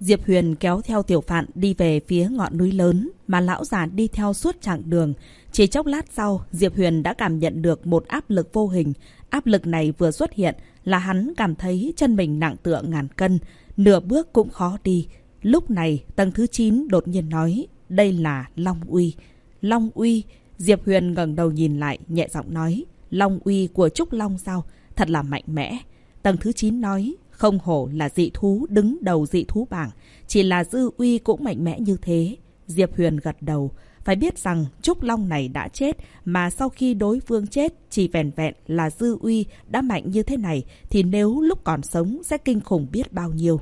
Diệp Huyền kéo theo tiểu phạn đi về phía ngọn núi lớn mà lão già đi theo suốt chặng đường. Chỉ chốc lát sau, Diệp Huyền đã cảm nhận được một áp lực vô hình. Áp lực này vừa xuất hiện là hắn cảm thấy chân mình nặng tựa ngàn cân, nửa bước cũng khó đi. Lúc này, tầng thứ 9 đột nhiên nói, đây là Long Uy. Long Uy, Diệp Huyền ngẩng đầu nhìn lại, nhẹ giọng nói, Long Uy của Trúc Long sao? Thật là mạnh mẽ. Tầng thứ 9 nói, không hổ là dị thú đứng đầu dị thú bảng, chỉ là dư uy cũng mạnh mẽ như thế. Diệp Huyền gật đầu, phải biết rằng Trúc Long này đã chết, mà sau khi đối phương chết, chỉ vẹn vẹn là dư uy đã mạnh như thế này, thì nếu lúc còn sống sẽ kinh khủng biết bao nhiêu.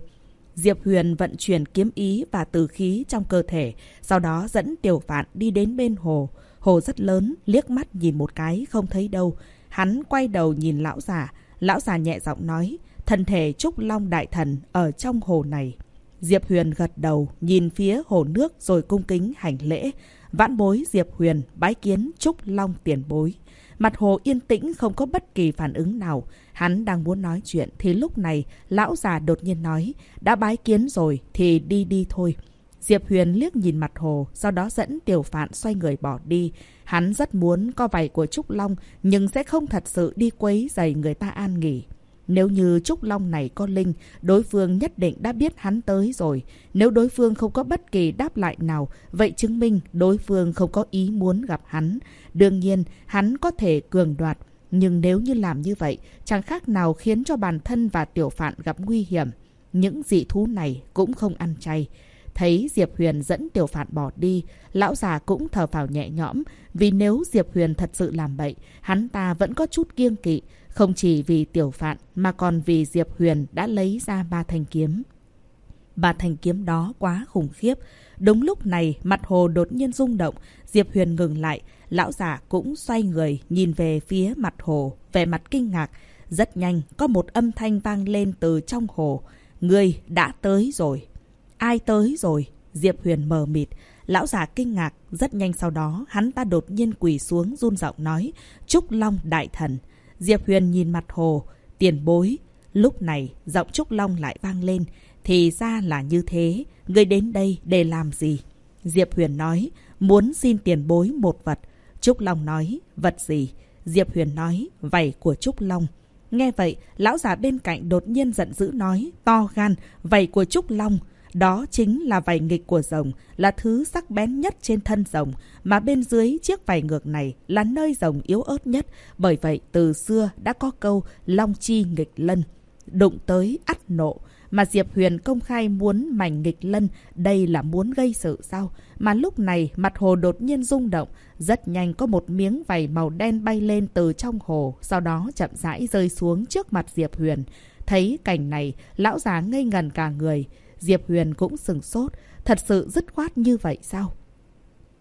Diệp Huyền vận chuyển kiếm ý và từ khí trong cơ thể, sau đó dẫn tiểu phạn đi đến bên hồ. Hồ rất lớn, liếc mắt nhìn một cái không thấy đâu. Hắn quay đầu nhìn lão già, lão già nhẹ giọng nói, thân thể Trúc Long Đại Thần ở trong hồ này. Diệp Huyền gật đầu, nhìn phía hồ nước rồi cung kính hành lễ. Vãn bối Diệp Huyền bái kiến Trúc Long tiền bối. Mặt hồ yên tĩnh không có bất kỳ phản ứng nào. Hắn đang muốn nói chuyện thì lúc này lão già đột nhiên nói đã bái kiến rồi thì đi đi thôi. Diệp Huyền liếc nhìn mặt hồ, sau đó dẫn tiểu phạn xoay người bỏ đi. Hắn rất muốn co vầy của Trúc Long, nhưng sẽ không thật sự đi quấy giày người ta an nghỉ. Nếu như Trúc Long này có linh, đối phương nhất định đã biết hắn tới rồi. Nếu đối phương không có bất kỳ đáp lại nào, vậy chứng minh đối phương không có ý muốn gặp hắn. Đương nhiên, hắn có thể cường đoạt. Nhưng nếu như làm như vậy, chẳng khác nào khiến cho bản thân và tiểu phạn gặp nguy hiểm. Những dị thú này cũng không ăn chay. Thấy Diệp Huyền dẫn tiểu phạn bỏ đi, lão già cũng thở phào nhẹ nhõm, vì nếu Diệp Huyền thật sự làm bậy, hắn ta vẫn có chút kiêng kỵ, không chỉ vì tiểu phạn mà còn vì Diệp Huyền đã lấy ra ba thanh kiếm. Ba thanh kiếm đó quá khủng khiếp. Đúng lúc này, mặt hồ đột nhiên rung động, Diệp Huyền ngừng lại, lão già cũng xoay người nhìn về phía mặt hồ, vẻ mặt kinh ngạc. Rất nhanh, có một âm thanh vang lên từ trong hồ. Người đã tới rồi. Ai tới rồi? Diệp Huyền mờ mịt. Lão già kinh ngạc, rất nhanh sau đó, hắn ta đột nhiên quỳ xuống run giọng nói, Trúc Long Đại Thần. Diệp Huyền nhìn mặt hồ, tiền bối. Lúc này, giọng Trúc Long lại vang lên. Thì ra là như thế, người đến đây để làm gì? Diệp Huyền nói, muốn xin tiền bối một vật. Trúc Long nói, vật gì? Diệp Huyền nói, vảy của Trúc Long. Nghe vậy, lão già bên cạnh đột nhiên giận dữ nói, to gan, vảy của Trúc Long. Đó chính là vảy nghịch của rồng, là thứ sắc bén nhất trên thân rồng, mà bên dưới chiếc vảy ngược này là nơi rồng yếu ớt nhất. Bởi vậy, từ xưa đã có câu long chi nghịch lân, đụng tới ắt nộ. Mà Diệp Huyền công khai muốn mảnh nghịch lân, đây là muốn gây sự sao? Mà lúc này, mặt hồ đột nhiên rung động, rất nhanh có một miếng vảy màu đen bay lên từ trong hồ, sau đó chậm rãi rơi xuống trước mặt Diệp Huyền. Thấy cảnh này, lão già ngây ngần cả người. Diệp Huyền cũng sừng sốt. Thật sự dứt khoát như vậy sao?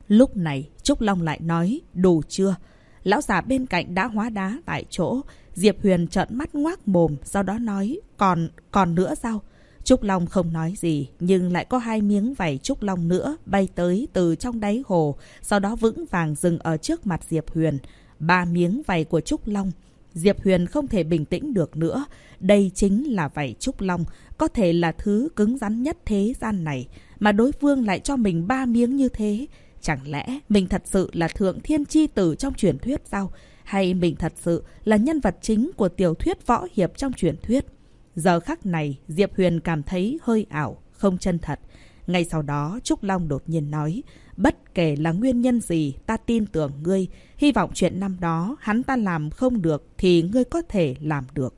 Lúc này, Trúc Long lại nói, đủ chưa? Lão già bên cạnh đã hóa đá tại chỗ. Diệp Huyền trợn mắt ngoác mồm, sau đó nói, còn, còn nữa sao? Trúc Long không nói gì, nhưng lại có hai miếng vảy Trúc Long nữa bay tới từ trong đáy hồ, sau đó vững vàng dừng ở trước mặt Diệp Huyền. Ba miếng vảy của Trúc Long. Diệp Huyền không thể bình tĩnh được nữa. Đây chính là vảy Trúc Long, có thể là thứ cứng rắn nhất thế gian này, mà đối phương lại cho mình ba miếng như thế. Chẳng lẽ mình thật sự là thượng thiên chi tử trong truyền thuyết sao? Hay mình thật sự là nhân vật chính của tiểu thuyết võ hiệp trong truyền thuyết? Giờ khắc này, Diệp Huyền cảm thấy hơi ảo, không chân thật. Ngay sau đó, Trúc Long đột nhiên nói, bất kể là nguyên nhân gì, ta tin tưởng ngươi. Hy vọng chuyện năm đó hắn ta làm không được thì ngươi có thể làm được.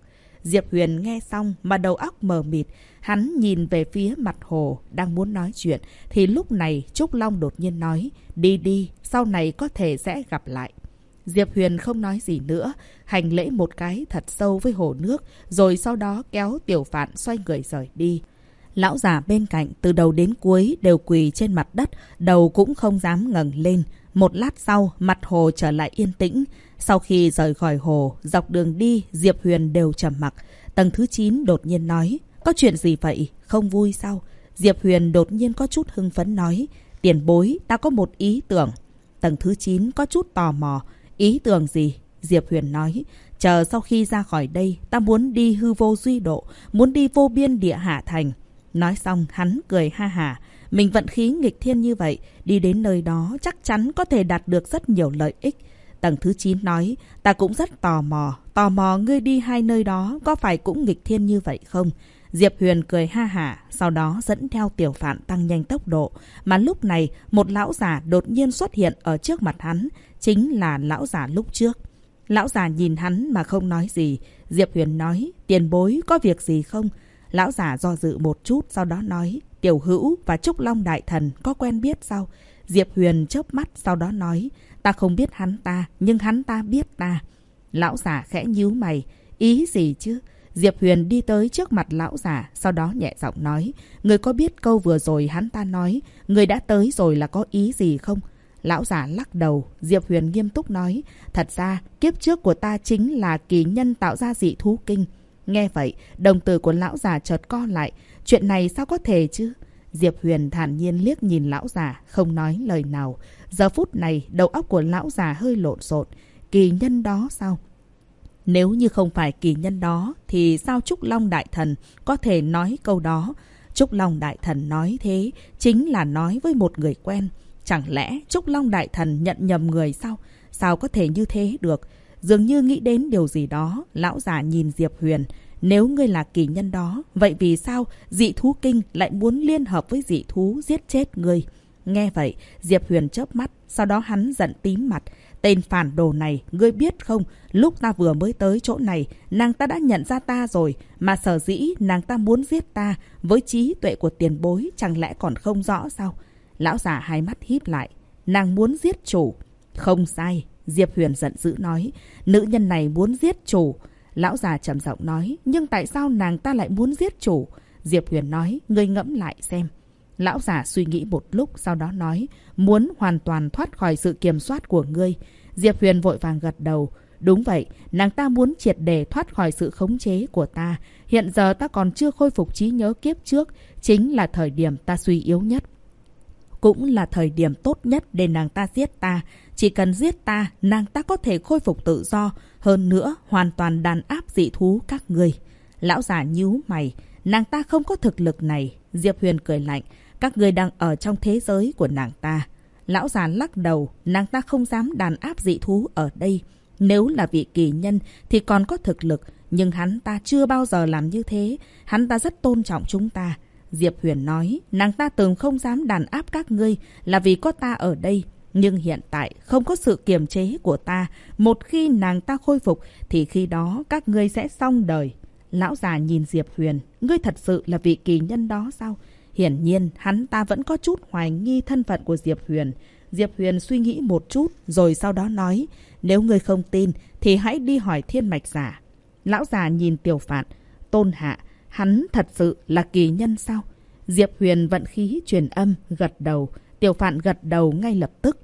Diệp Huyền nghe xong mà đầu óc mờ mịt, hắn nhìn về phía mặt hồ, đang muốn nói chuyện, thì lúc này Trúc Long đột nhiên nói, đi đi, sau này có thể sẽ gặp lại. Diệp Huyền không nói gì nữa, hành lễ một cái thật sâu với hồ nước, rồi sau đó kéo tiểu phạn xoay người rời đi. Lão già bên cạnh từ đầu đến cuối đều quỳ trên mặt đất, đầu cũng không dám ngẩng lên. Một lát sau, mặt hồ trở lại yên tĩnh. Sau khi rời khỏi hồ, dọc đường đi, Diệp Huyền đều trầm mặc. Tầng thứ 9 đột nhiên nói, có chuyện gì vậy? Không vui sao? Diệp Huyền đột nhiên có chút hưng phấn nói, tiền bối, ta có một ý tưởng. Tầng thứ 9 có chút tò mò, ý tưởng gì? Diệp Huyền nói, chờ sau khi ra khỏi đây, ta muốn đi hư vô duy độ, muốn đi vô biên địa hạ thành. Nói xong, hắn cười ha hả. Mình vận khí nghịch thiên như vậy, đi đến nơi đó chắc chắn có thể đạt được rất nhiều lợi ích. Tầng thứ 9 nói, ta cũng rất tò mò, tò mò ngươi đi hai nơi đó có phải cũng nghịch thiên như vậy không? Diệp Huyền cười ha hả, sau đó dẫn theo tiểu phạn tăng nhanh tốc độ. Mà lúc này, một lão giả đột nhiên xuất hiện ở trước mặt hắn, chính là lão giả lúc trước. Lão già nhìn hắn mà không nói gì. Diệp Huyền nói, tiền bối có việc gì không? Lão giả do dự một chút, sau đó nói, Tiểu Hữu và Trúc Long Đại Thần có quen biết sao? Diệp Huyền chớp mắt, sau đó nói, ta không biết hắn ta, nhưng hắn ta biết ta. Lão giả khẽ nhíu mày, ý gì chứ? Diệp Huyền đi tới trước mặt lão giả, sau đó nhẹ giọng nói, người có biết câu vừa rồi hắn ta nói, người đã tới rồi là có ý gì không? Lão giả lắc đầu, Diệp Huyền nghiêm túc nói, thật ra kiếp trước của ta chính là kỳ nhân tạo ra dị thú kinh. Nghe vậy, đồng tử của lão già chợt co lại, chuyện này sao có thể chứ? Diệp Huyền thản nhiên liếc nhìn lão già, không nói lời nào. Giờ phút này, đầu óc của lão già hơi lộn xộn. Kỳ nhân đó sao? Nếu như không phải kỳ nhân đó, thì sao Trúc Long Đại Thần có thể nói câu đó? Trúc Long Đại Thần nói thế, chính là nói với một người quen. Chẳng lẽ Trúc Long Đại Thần nhận nhầm người sao? Sao có thể như thế được? Dường như nghĩ đến điều gì đó, lão già nhìn Diệp Huyền. Nếu ngươi là kỳ nhân đó, vậy vì sao dị thú kinh lại muốn liên hợp với dị thú giết chết ngươi? Nghe vậy, Diệp Huyền chớp mắt, sau đó hắn giận tím mặt. Tên phản đồ này, ngươi biết không, lúc ta vừa mới tới chỗ này, nàng ta đã nhận ra ta rồi, mà sở dĩ nàng ta muốn giết ta, với trí tuệ của tiền bối chẳng lẽ còn không rõ sao? Lão già hai mắt híp lại, nàng muốn giết chủ. Không sai, Diệp Huyền giận dữ nói, nữ nhân này muốn giết chủ. Lão già trầm giọng nói, nhưng tại sao nàng ta lại muốn giết chủ? Diệp Huyền nói, ngươi ngẫm lại xem. Lão già suy nghĩ một lúc sau đó nói, muốn hoàn toàn thoát khỏi sự kiểm soát của ngươi. Diệp Huyền vội vàng gật đầu. Đúng vậy, nàng ta muốn triệt để thoát khỏi sự khống chế của ta. Hiện giờ ta còn chưa khôi phục trí nhớ kiếp trước, chính là thời điểm ta suy yếu nhất. Cũng là thời điểm tốt nhất để nàng ta giết ta. Chỉ cần giết ta, nàng ta có thể khôi phục tự do. Hơn nữa, hoàn toàn đàn áp dị thú các người. Lão già nhíu mày. Nàng ta không có thực lực này. Diệp Huyền cười lạnh. Các người đang ở trong thế giới của nàng ta. Lão già lắc đầu, nàng ta không dám đàn áp dị thú ở đây. Nếu là vị kỳ nhân thì còn có thực lực, nhưng hắn ta chưa bao giờ làm như thế. Hắn ta rất tôn trọng chúng ta. Diệp Huyền nói, nàng ta từng không dám đàn áp các ngươi là vì có ta ở đây. Nhưng hiện tại không có sự kiềm chế của ta. Một khi nàng ta khôi phục thì khi đó các ngươi sẽ xong đời. Lão già nhìn Diệp Huyền, ngươi thật sự là vị kỳ nhân đó sao? Hiển nhiên, hắn ta vẫn có chút hoài nghi thân phận của Diệp Huyền. Diệp Huyền suy nghĩ một chút, rồi sau đó nói, nếu ngươi không tin, thì hãy đi hỏi thiên mạch giả. Lão già nhìn tiểu phạn, tôn hạ, hắn thật sự là kỳ nhân sao? Diệp Huyền vận khí truyền âm, gật đầu. Tiểu phạn gật đầu ngay lập tức.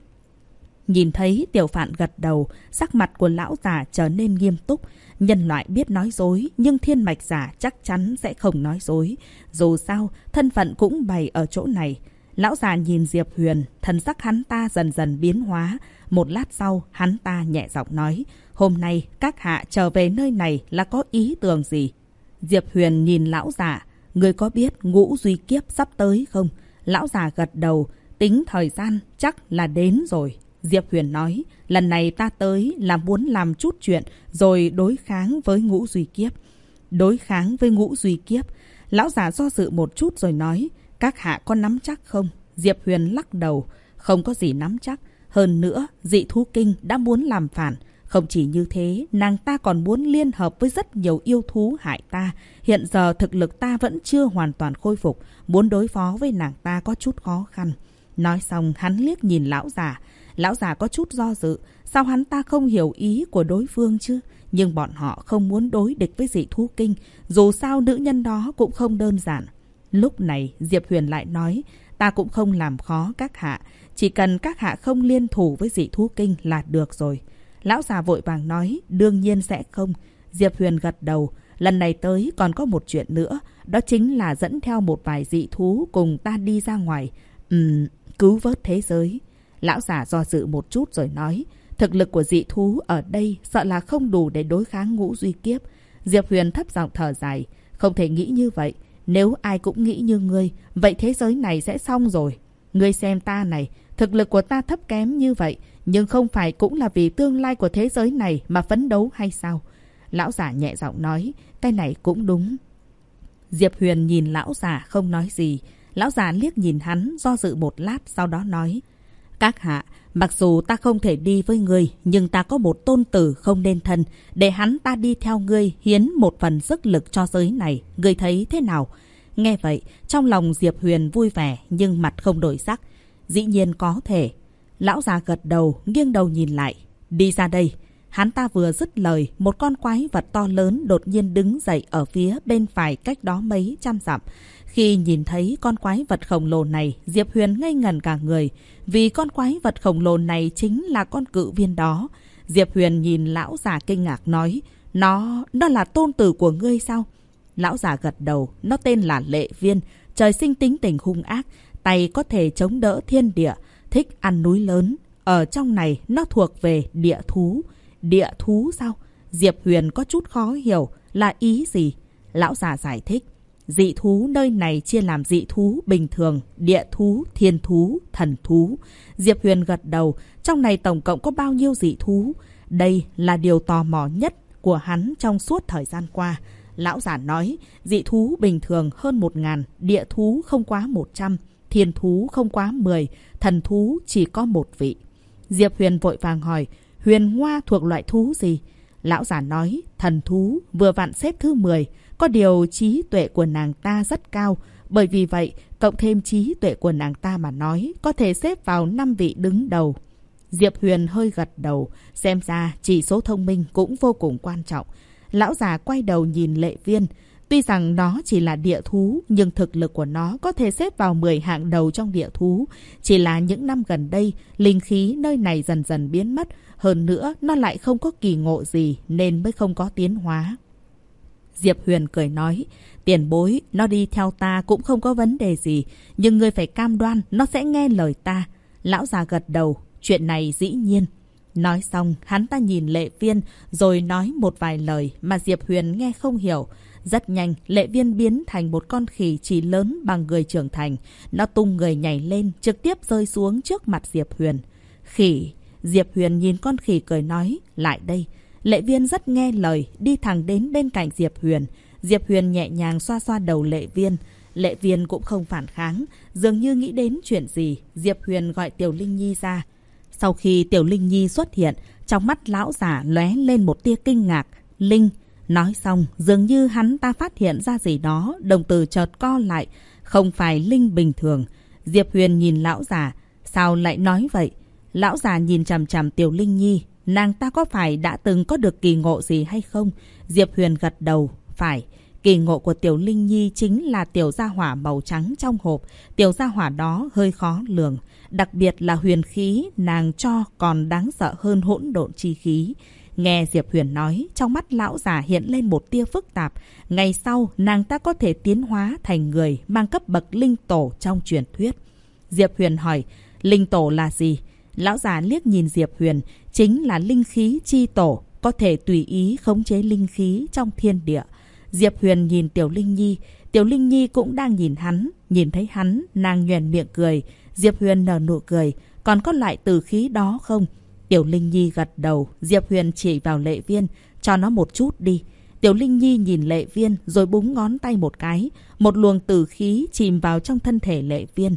Nhìn thấy tiểu phạn gật đầu, sắc mặt của lão già trở nên nghiêm túc. Nhân loại biết nói dối, nhưng thiên mạch giả chắc chắn sẽ không nói dối. Dù sao, thân phận cũng bày ở chỗ này. Lão già nhìn Diệp Huyền, thần sắc hắn ta dần dần biến hóa. Một lát sau, hắn ta nhẹ giọng nói, hôm nay các hạ trở về nơi này là có ý tưởng gì? Diệp Huyền nhìn lão già, người có biết ngũ duy kiếp sắp tới không? Lão già gật đầu, tính thời gian chắc là đến rồi. Diệp Huyền nói, lần này ta tới là muốn làm chút chuyện rồi đối kháng với ngũ duy kiếp. Đối kháng với ngũ duy kiếp. Lão già do dự một chút rồi nói, các hạ có nắm chắc không? Diệp Huyền lắc đầu, không có gì nắm chắc. Hơn nữa, dị thú kinh đã muốn làm phản. Không chỉ như thế, nàng ta còn muốn liên hợp với rất nhiều yêu thú hại ta. Hiện giờ thực lực ta vẫn chưa hoàn toàn khôi phục, muốn đối phó với nàng ta có chút khó khăn. Nói xong, hắn liếc nhìn lão già. Lão già có chút do dự, sao hắn ta không hiểu ý của đối phương chứ? Nhưng bọn họ không muốn đối địch với dị thú kinh, dù sao nữ nhân đó cũng không đơn giản. Lúc này, Diệp Huyền lại nói, ta cũng không làm khó các hạ, chỉ cần các hạ không liên thủ với dị thú kinh là được rồi. Lão già vội vàng nói, đương nhiên sẽ không. Diệp Huyền gật đầu, lần này tới còn có một chuyện nữa, đó chính là dẫn theo một vài dị thú cùng ta đi ra ngoài, ừm, cứu vớt thế giới. Lão già do dự một chút rồi nói, thực lực của dị thú ở đây sợ là không đủ để đối kháng ngũ duy kiếp. Diệp Huyền thấp giọng thở dài, không thể nghĩ như vậy. Nếu ai cũng nghĩ như ngươi, vậy thế giới này sẽ xong rồi. Ngươi xem ta này, thực lực của ta thấp kém như vậy, nhưng không phải cũng là vì tương lai của thế giới này mà phấn đấu hay sao? Lão giả nhẹ giọng nói, cái này cũng đúng. Diệp Huyền nhìn lão giả không nói gì. Lão già liếc nhìn hắn do dự một lát sau đó nói. Các hạ, mặc dù ta không thể đi với ngươi, nhưng ta có một tôn tử không nên thân. Để hắn ta đi theo ngươi, hiến một phần sức lực cho giới này. Ngươi thấy thế nào? Nghe vậy, trong lòng Diệp Huyền vui vẻ nhưng mặt không đổi sắc. Dĩ nhiên có thể. Lão già gật đầu, nghiêng đầu nhìn lại. Đi ra đây. Hắn ta vừa dứt lời, một con quái vật to lớn đột nhiên đứng dậy ở phía bên phải cách đó mấy trăm dặm. Khi nhìn thấy con quái vật khổng lồ này, Diệp Huyền ngây ngẩn cả người. Vì con quái vật khổng lồ này chính là con cự viên đó. Diệp Huyền nhìn lão già kinh ngạc nói, nó, nó là tôn tử của ngươi sao? Lão già gật đầu, nó tên là Lệ Viên, trời sinh tính tình hung ác, tay có thể chống đỡ thiên địa, thích ăn núi lớn. Ở trong này nó thuộc về địa thú. Địa thú sao? Diệp Huyền có chút khó hiểu là ý gì? Lão già giải thích. Dị thú nơi này chia làm dị thú bình thường, địa thú, thiên thú, thần thú. Diệp Huyền gật đầu, trong này tổng cộng có bao nhiêu dị thú? Đây là điều tò mò nhất của hắn trong suốt thời gian qua. Lão giả nói, dị thú bình thường hơn một ngàn, địa thú không quá một trăm, thiên thú không quá mười, thần thú chỉ có một vị. Diệp Huyền vội vàng hỏi, Huyền Hoa thuộc loại thú gì? Lão giả nói, thần thú vừa vặn xếp thứ 10. Có điều trí tuệ của nàng ta rất cao. Bởi vì vậy, cộng thêm trí tuệ của nàng ta mà nói, có thể xếp vào năm vị đứng đầu. Diệp Huyền hơi gật đầu, xem ra chỉ số thông minh cũng vô cùng quan trọng. Lão già quay đầu nhìn lệ viên. Tuy rằng nó chỉ là địa thú, nhưng thực lực của nó có thể xếp vào 10 hạng đầu trong địa thú. Chỉ là những năm gần đây, linh khí nơi này dần dần biến mất. Hơn nữa, nó lại không có kỳ ngộ gì nên mới không có tiến hóa. Diệp Huyền cười nói, tiền bối, nó đi theo ta cũng không có vấn đề gì, nhưng ngươi phải cam đoan nó sẽ nghe lời ta. Lão già gật đầu, chuyện này dĩ nhiên. Nói xong, hắn ta nhìn lệ viên rồi nói một vài lời mà Diệp Huyền nghe không hiểu. Rất nhanh, lệ viên biến thành một con khỉ chỉ lớn bằng người trưởng thành. Nó tung người nhảy lên, trực tiếp rơi xuống trước mặt Diệp Huyền. Khỉ, Diệp Huyền nhìn con khỉ cười nói, lại đây. Lệ viên rất nghe lời, đi thẳng đến bên cạnh Diệp Huyền. Diệp Huyền nhẹ nhàng xoa xoa đầu lệ viên. Lệ viên cũng không phản kháng, dường như nghĩ đến chuyện gì. Diệp Huyền gọi Tiểu Linh Nhi ra. Sau khi Tiểu Linh Nhi xuất hiện, trong mắt lão giả lóe lên một tia kinh ngạc. Linh, nói xong, dường như hắn ta phát hiện ra gì đó, đồng từ chợt co lại. Không phải Linh bình thường. Diệp Huyền nhìn lão giả, sao lại nói vậy? Lão già nhìn chằm chằm Tiểu Linh Nhi, nàng ta có phải đã từng có được kỳ ngộ gì hay không? Diệp Huyền gật đầu, phải. Kỳ ngộ của Tiểu Linh Nhi chính là tiểu gia hỏa màu trắng trong hộp. Tiểu gia hỏa đó hơi khó lường. Đặc biệt là huyền khí nàng cho còn đáng sợ hơn hỗn độn chi khí. Nghe Diệp Huyền nói, trong mắt lão già hiện lên một tia phức tạp. Ngày sau, nàng ta có thể tiến hóa thành người mang cấp bậc linh tổ trong truyền thuyết. Diệp Huyền hỏi, linh tổ là gì? Lão già liếc nhìn Diệp Huyền, chính là linh khí chi tổ, có thể tùy ý khống chế linh khí trong thiên địa. Diệp Huyền nhìn Tiểu Linh Nhi, Tiểu Linh Nhi cũng đang nhìn hắn, nhìn thấy hắn, nàng nhoèn miệng cười. Diệp Huyền nở nụ cười, còn có loại từ khí đó không? Tiểu Linh Nhi gật đầu, Diệp Huyền chỉ vào lệ viên, cho nó một chút đi. Tiểu Linh Nhi nhìn lệ viên rồi búng ngón tay một cái, một luồng tử khí chìm vào trong thân thể lệ viên.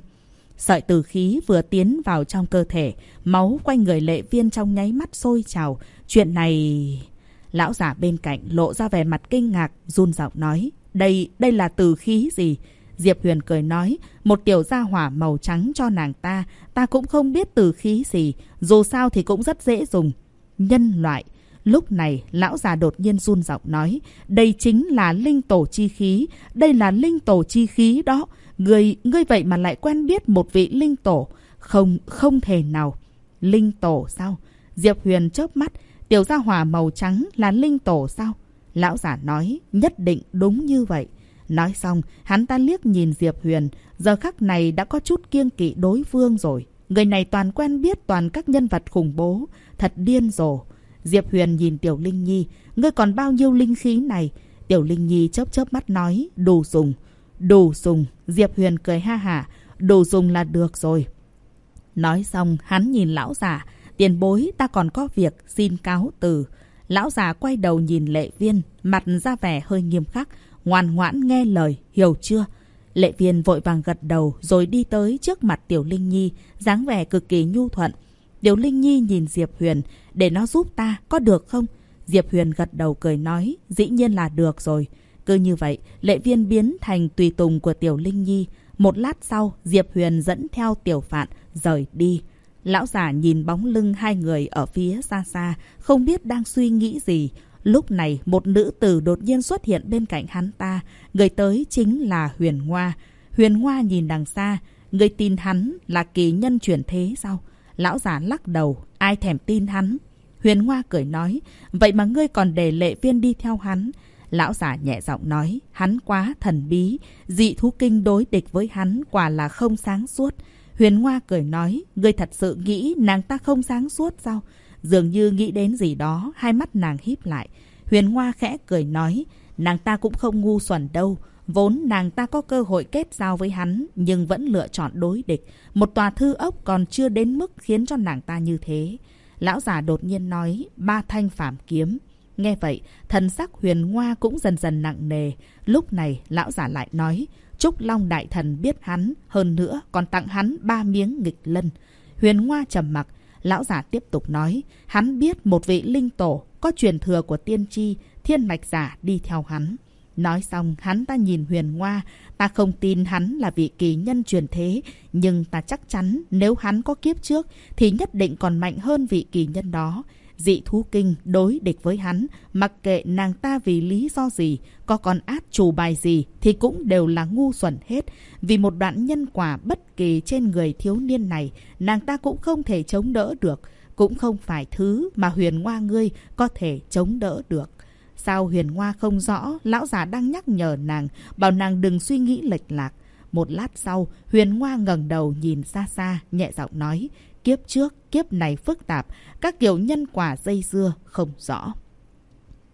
Sợi từ khí vừa tiến vào trong cơ thể, máu quanh người lệ viên trong nháy mắt sôi trào. Chuyện này... Lão giả bên cạnh lộ ra vẻ mặt kinh ngạc, run giọng nói. Đây, đây là từ khí gì? Diệp Huyền cười nói, một tiểu gia hỏa màu trắng cho nàng ta, ta cũng không biết từ khí gì, dù sao thì cũng rất dễ dùng. Nhân loại. Lúc này, lão già đột nhiên run giọng nói, đây chính là linh tổ chi khí, đây là linh tổ chi khí đó. Ngươi, ngươi vậy mà lại quen biết một vị linh tổ. Không, không thể nào. Linh tổ sao? Diệp Huyền chớp mắt. Tiểu gia hỏa màu trắng là linh tổ sao? Lão giả nói, nhất định đúng như vậy. Nói xong, hắn ta liếc nhìn Diệp Huyền. Giờ khắc này đã có chút kiêng kỵ đối phương rồi. Người này toàn quen biết toàn các nhân vật khủng bố. Thật điên rồ. Diệp Huyền nhìn Tiểu Linh Nhi. Ngươi còn bao nhiêu linh khí này? Tiểu Linh Nhi chớp chớp mắt nói, đủ dùng. Đủ dùng. Diệp Huyền cười ha hả. Đủ dùng là được rồi. Nói xong, hắn nhìn lão già. Tiền bối, ta còn có việc, xin cáo từ. Lão già quay đầu nhìn lệ viên, mặt ra vẻ hơi nghiêm khắc, ngoan ngoãn nghe lời, hiểu chưa? Lệ viên vội vàng gật đầu rồi đi tới trước mặt Tiểu Linh Nhi, dáng vẻ cực kỳ nhu thuận. Tiểu Linh Nhi nhìn Diệp Huyền, để nó giúp ta, có được không? Diệp Huyền gật đầu cười nói, dĩ nhiên là được rồi. Cứ như vậy, lệ viên biến thành tùy tùng của Tiểu Linh Nhi. Một lát sau, Diệp Huyền dẫn theo Tiểu Phạn, rời đi. Lão già nhìn bóng lưng hai người ở phía xa xa, không biết đang suy nghĩ gì. Lúc này, một nữ tử đột nhiên xuất hiện bên cạnh hắn ta. Người tới chính là Huyền Hoa. Huyền Hoa nhìn đằng xa. Người tin hắn là kỳ nhân chuyển thế sao? Lão già lắc đầu. Ai thèm tin hắn? Huyền Hoa cười nói. Vậy mà ngươi còn để lệ viên đi theo hắn. Lão già nhẹ giọng nói. Hắn quá thần bí. Dị thú kinh đối địch với hắn quả là không sáng suốt. Huyền Hoa cười nói. Ngươi thật sự nghĩ nàng ta không sáng suốt sao? Dường như nghĩ đến gì đó, hai mắt nàng híp lại. Huyền Hoa khẽ cười nói, nàng ta cũng không ngu xuẩn đâu. Vốn nàng ta có cơ hội kết giao với hắn, nhưng vẫn lựa chọn đối địch. Một tòa thư ốc còn chưa đến mức khiến cho nàng ta như thế. Lão già đột nhiên nói, ba thanh phạm kiếm. Nghe vậy, thần sắc huyền ngoa cũng dần dần nặng nề. Lúc này, lão già lại nói, Trúc Long Đại Thần biết hắn, hơn nữa còn tặng hắn ba miếng nghịch lân. Huyền ngoa trầm mặc, Lão giả tiếp tục nói, hắn biết một vị linh tổ có truyền thừa của tiên tri, thiên mạch giả đi theo hắn. Nói xong, hắn ta nhìn huyền hoa, ta không tin hắn là vị kỳ nhân truyền thế, nhưng ta chắc chắn nếu hắn có kiếp trước thì nhất định còn mạnh hơn vị kỳ nhân đó. Dị thú kinh đối địch với hắn, mặc kệ nàng ta vì lý do gì, có còn át chủ bài gì thì cũng đều là ngu xuẩn hết. Vì một đoạn nhân quả bất kỳ trên người thiếu niên này, nàng ta cũng không thể chống đỡ được. Cũng không phải thứ mà huyền hoa ngươi có thể chống đỡ được. Sao huyền hoa không rõ, lão già đang nhắc nhở nàng, bảo nàng đừng suy nghĩ lệch lạc. Một lát sau, huyền hoa ngẩng đầu nhìn xa xa, nhẹ giọng nói, kiếp trước, kiếp này phức tạp, các kiểu nhân quả dây dưa không rõ.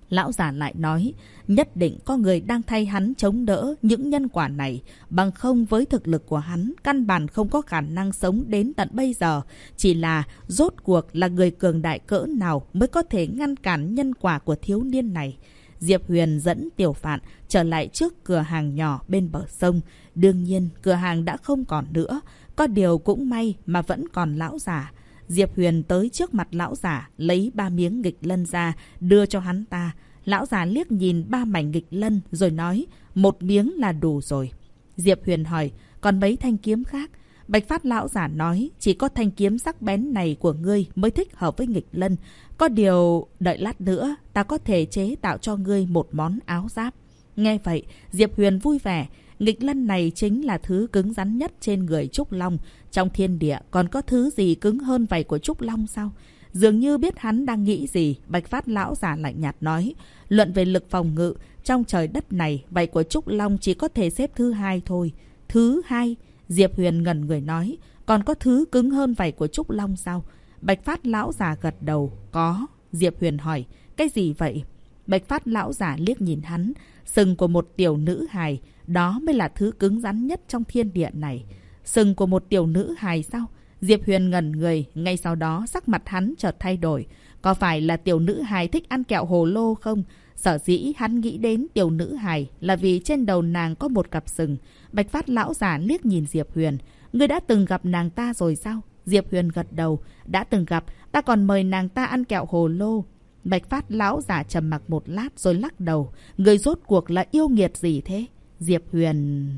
Lão già lại nói, nhất định có người đang thay hắn chống đỡ những nhân quả này, bằng không với thực lực của hắn, căn bản không có khả năng sống đến tận bây giờ. Chỉ là rốt cuộc là người cường đại cỡ nào mới có thể ngăn cản nhân quả của thiếu niên này. Diệp Huyền dẫn Tiểu Phạn trở lại trước cửa hàng nhỏ bên bờ sông. Đương nhiên, cửa hàng đã không còn nữa. Có điều cũng may mà vẫn còn lão già. Diệp Huyền tới trước mặt lão giả, lấy ba miếng nghịch lân ra, đưa cho hắn ta. Lão già liếc nhìn ba mảnh nghịch lân rồi nói, một miếng là đủ rồi. Diệp Huyền hỏi, còn mấy thanh kiếm khác? Bạch Phát lão giả nói, chỉ có thanh kiếm sắc bén này của ngươi mới thích hợp với nghịch lân. Có điều, đợi lát nữa, ta có thể chế tạo cho ngươi một món áo giáp. Nghe vậy, Diệp Huyền vui vẻ. Nghịch lân này chính là thứ cứng rắn nhất trên người Trúc Long. Trong thiên địa còn có thứ gì cứng hơn vảy của Trúc Long sao? Dường như biết hắn đang nghĩ gì, Bạch Phát lão giả lạnh nhạt nói. Luận về lực phòng ngự, trong trời đất này, vảy của Trúc Long chỉ có thể xếp thứ hai thôi. Thứ hai, Diệp Huyền ngẩn người nói, còn có thứ cứng hơn vảy của Trúc Long sao? Bạch Phát lão giả gật đầu, có. Diệp Huyền hỏi, cái gì vậy? Bạch Phát lão giả liếc nhìn hắn, sừng của một tiểu nữ hài, đó mới là thứ cứng rắn nhất trong thiên địa này. Sừng của một tiểu nữ hài sao? Diệp Huyền ngẩn người, ngay sau đó sắc mặt hắn chợt thay đổi. Có phải là tiểu nữ hài thích ăn kẹo hồ lô không? Sở dĩ hắn nghĩ đến tiểu nữ hài là vì trên đầu nàng có một cặp sừng. Bạch Phát lão giả liếc nhìn Diệp Huyền. Ngươi đã từng gặp nàng ta rồi sao? Diệp Huyền gật đầu. Đã từng gặp, ta còn mời nàng ta ăn kẹo hồ lô. Bạch Phát lão giả trầm mặc một lát rồi lắc đầu. Người rốt cuộc là yêu nghiệt gì thế? Diệp Huyền...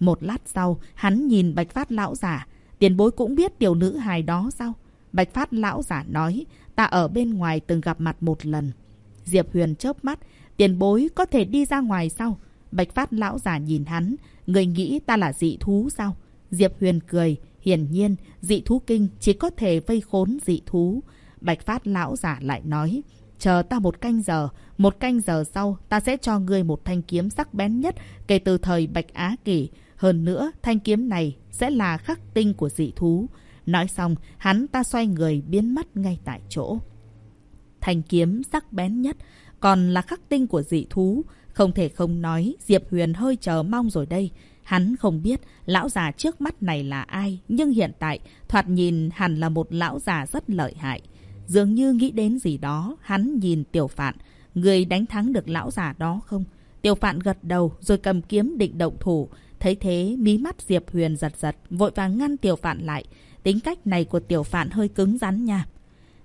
Một lát sau, hắn nhìn Bạch Phát lão giả. Tiền bối cũng biết tiểu nữ hài đó sao? Bạch Phát lão giả nói, ta ở bên ngoài từng gặp mặt một lần. Diệp Huyền chớp mắt, tiền bối có thể đi ra ngoài sao? Bạch Phát lão giả nhìn hắn, người nghĩ ta là dị thú sao? Diệp Huyền cười, hiển nhiên, dị thú kinh chỉ có thể vây khốn dị thú. Bạch Phát lão giả lại nói, chờ ta một canh giờ, một canh giờ sau ta sẽ cho ngươi một thanh kiếm sắc bén nhất kể từ thời Bạch Á Kỳ. Hơn nữa, thanh kiếm này sẽ là khắc tinh của dị thú. Nói xong, hắn ta xoay người biến mất ngay tại chỗ. Thanh kiếm sắc bén nhất, còn là khắc tinh của dị thú. Không thể không nói, Diệp Huyền hơi chờ mong rồi đây. Hắn không biết lão già trước mắt này là ai, nhưng hiện tại thoạt nhìn hẳn là một lão già rất lợi hại. Dường như nghĩ đến gì đó, hắn nhìn tiểu phạn. Người đánh thắng được lão già đó không? Tiểu phạn gật đầu rồi cầm kiếm định động thủ. Thấy thế, mí mắt Diệp Huyền giật giật, vội vàng ngăn tiểu phạn lại. Tính cách này của tiểu phạn hơi cứng rắn nha.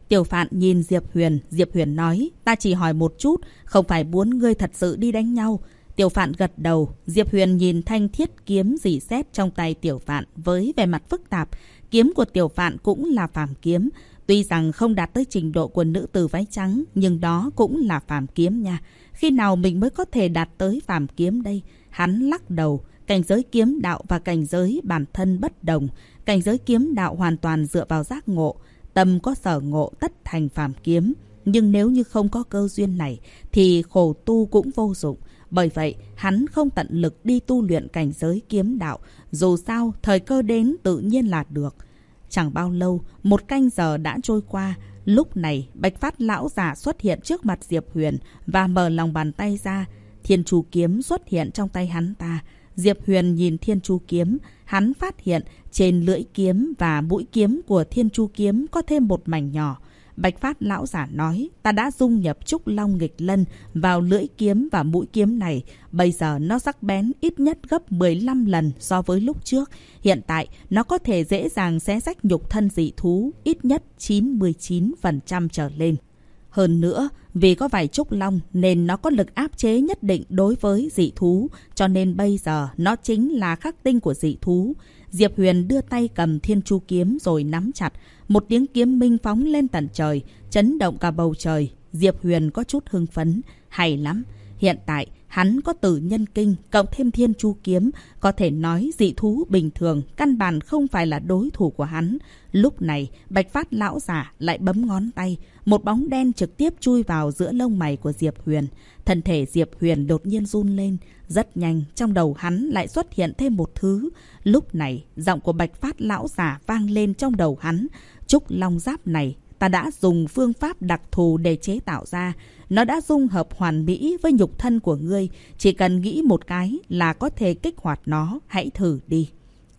Tiểu phạn nhìn Diệp Huyền, Diệp Huyền nói, ta chỉ hỏi một chút, không phải muốn ngươi thật sự đi đánh nhau. Tiểu phạn gật đầu, Diệp Huyền nhìn thanh thiết kiếm dì xét trong tay tiểu phạn với vẻ mặt phức tạp. Kiếm của tiểu phạn cũng là phàm kiếm. Tuy rằng không đạt tới trình độ của nữ tử váy trắng, nhưng đó cũng là phàm kiếm nha. Khi nào mình mới có thể đạt tới phàm kiếm đây? Hắn lắc đầu, cảnh giới kiếm đạo và cảnh giới bản thân bất đồng. Cảnh giới kiếm đạo hoàn toàn dựa vào giác ngộ. Tâm có sở ngộ tất thành phàm kiếm. Nhưng nếu như không có cơ duyên này, thì khổ tu cũng vô dụng. Bởi vậy, hắn không tận lực đi tu luyện cảnh giới kiếm đạo. Dù sao, thời cơ đến tự nhiên là được. Chẳng bao lâu, một canh giờ đã trôi qua. Lúc này, Bạch Phát lão giả xuất hiện trước mặt Diệp Huyền và mở lòng bàn tay ra. Thiên chú kiếm xuất hiện trong tay hắn ta. Diệp Huyền nhìn Thiên chú kiếm, hắn phát hiện trên lưỡi kiếm và mũi kiếm của Thiên chú kiếm có thêm một mảnh nhỏ. Bạch Phát lão giả nói, ta đã dung nhập trúc long nghịch lân vào lưỡi kiếm và mũi kiếm này. Bây giờ nó sắc bén ít nhất gấp 15 lần so với lúc trước. Hiện tại, nó có thể dễ dàng xé rách nhục thân dị thú ít nhất 99% trở lên. Hơn nữa, vì có vài trúc long nên nó có lực áp chế nhất định đối với dị thú, cho nên bây giờ nó chính là khắc tinh của dị thú. Diệp Huyền đưa tay cầm thiên chu kiếm rồi nắm chặt. Một tiếng kiếm minh phóng lên tận trời, chấn động cả bầu trời. Diệp Huyền có chút hưng phấn. Hay lắm. Hiện tại, hắn có tử nhân kinh, cộng thêm thiên chu kiếm. Có thể nói dị thú bình thường, căn bản không phải là đối thủ của hắn. Lúc này, Bạch Phát lão giả lại bấm ngón tay. Một bóng đen trực tiếp chui vào giữa lông mày của Diệp Huyền. Thân thể Diệp Huyền đột nhiên run lên. Rất nhanh, trong đầu hắn lại xuất hiện thêm một thứ. Lúc này, giọng của Bạch Phát lão giả vang lên trong đầu hắn. Trúc long giáp này, ta đã dùng phương pháp đặc thù để chế tạo ra. Nó đã dung hợp hoàn mỹ với nhục thân của ngươi. Chỉ cần nghĩ một cái là có thể kích hoạt nó. Hãy thử đi.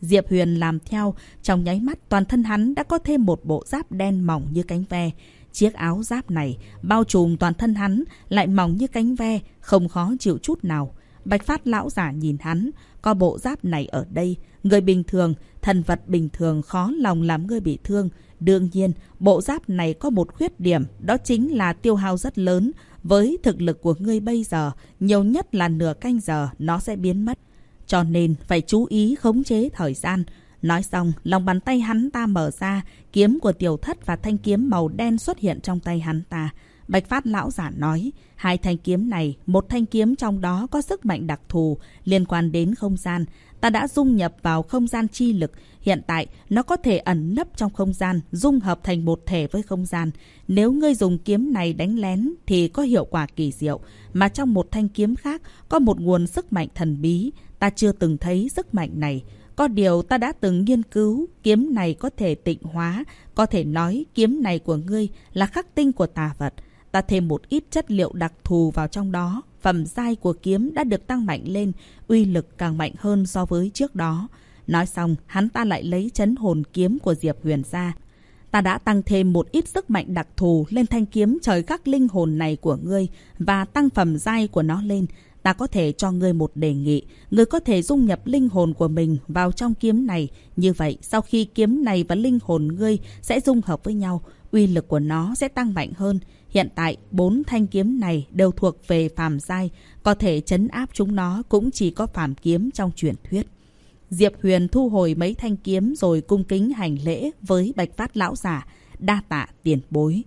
Diệp Huyền làm theo, trong nháy mắt toàn thân hắn đã có thêm một bộ giáp đen mỏng như cánh ve. Chiếc áo giáp này bao trùm toàn thân hắn lại mỏng như cánh ve, không khó chịu chút nào. Bạch Phát lão giả nhìn hắn, có bộ giáp này ở đây, người bình thường, thần vật bình thường khó lòng làm ngươi bị thương. Đương nhiên, bộ giáp này có một khuyết điểm, đó chính là tiêu hao rất lớn. Với thực lực của ngươi bây giờ, nhiều nhất là nửa canh giờ nó sẽ biến mất. Cho nên phải chú ý khống chế thời gian. Nói xong, lòng bàn tay hắn ta mở ra, kiếm của tiểu thất và thanh kiếm màu đen xuất hiện trong tay hắn ta. Bạch Phát lão giả nói, hai thanh kiếm này, một thanh kiếm trong đó có sức mạnh đặc thù liên quan đến không gian. Ta đã dung nhập vào không gian chi lực, hiện tại nó có thể ẩn nấp trong không gian, dung hợp thành một thể với không gian. Nếu ngươi dùng kiếm này đánh lén thì có hiệu quả kỳ diệu, mà trong một thanh kiếm khác có một nguồn sức mạnh thần bí, ta chưa từng thấy sức mạnh này. Có điều ta đã từng nghiên cứu, kiếm này có thể tịnh hóa, có thể nói kiếm này của ngươi là khắc tinh của tà vật. Ta thêm một ít chất liệu đặc thù vào trong đó. Phẩm giai của kiếm đã được tăng mạnh lên, uy lực càng mạnh hơn so với trước đó. Nói xong, hắn ta lại lấy chấn hồn kiếm của Diệp Huyền ra. Ta đã tăng thêm một ít sức mạnh đặc thù lên thanh kiếm trời khắc linh hồn này của ngươi và tăng phẩm giai của nó lên. Ta có thể cho ngươi một đề nghị. Ngươi có thể dung nhập linh hồn của mình vào trong kiếm này. Như vậy, sau khi kiếm này và linh hồn ngươi sẽ dung hợp với nhau, uy lực của nó sẽ tăng mạnh hơn. Hiện tại, bốn thanh kiếm này đều thuộc về phàm giai, có thể chấn áp chúng nó cũng chỉ có phàm kiếm trong truyền thuyết. Diệp Huyền thu hồi mấy thanh kiếm rồi cung kính hành lễ với Bạch Phát lão giả, đa tạ tiền bối.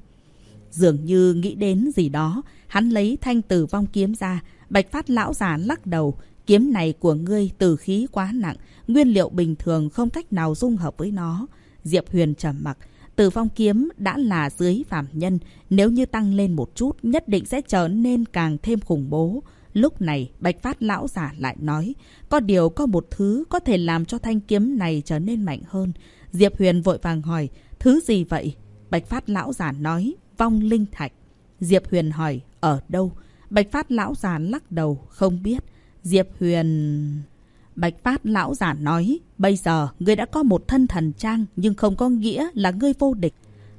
Dường như nghĩ đến gì đó, hắn lấy thanh tử vong kiếm ra, Bạch Phát lão già lắc đầu, kiếm này của ngươi tử khí quá nặng, nguyên liệu bình thường không cách nào dung hợp với nó. Diệp Huyền trầm mặc, Tử phong kiếm đã là dưới phạm nhân, nếu như tăng lên một chút nhất định sẽ trở nên càng thêm khủng bố. Lúc này, Bạch Phát lão giả lại nói, có điều có một thứ có thể làm cho thanh kiếm này trở nên mạnh hơn. Diệp Huyền vội vàng hỏi, thứ gì vậy? Bạch Phát lão giả nói, vong linh thạch. Diệp Huyền hỏi, ở đâu? Bạch Phát lão già lắc đầu, không biết. Diệp Huyền... Bạch Phát lão giả nói, bây giờ ngươi đã có một thân thần trang nhưng không có nghĩa là ngươi vô địch.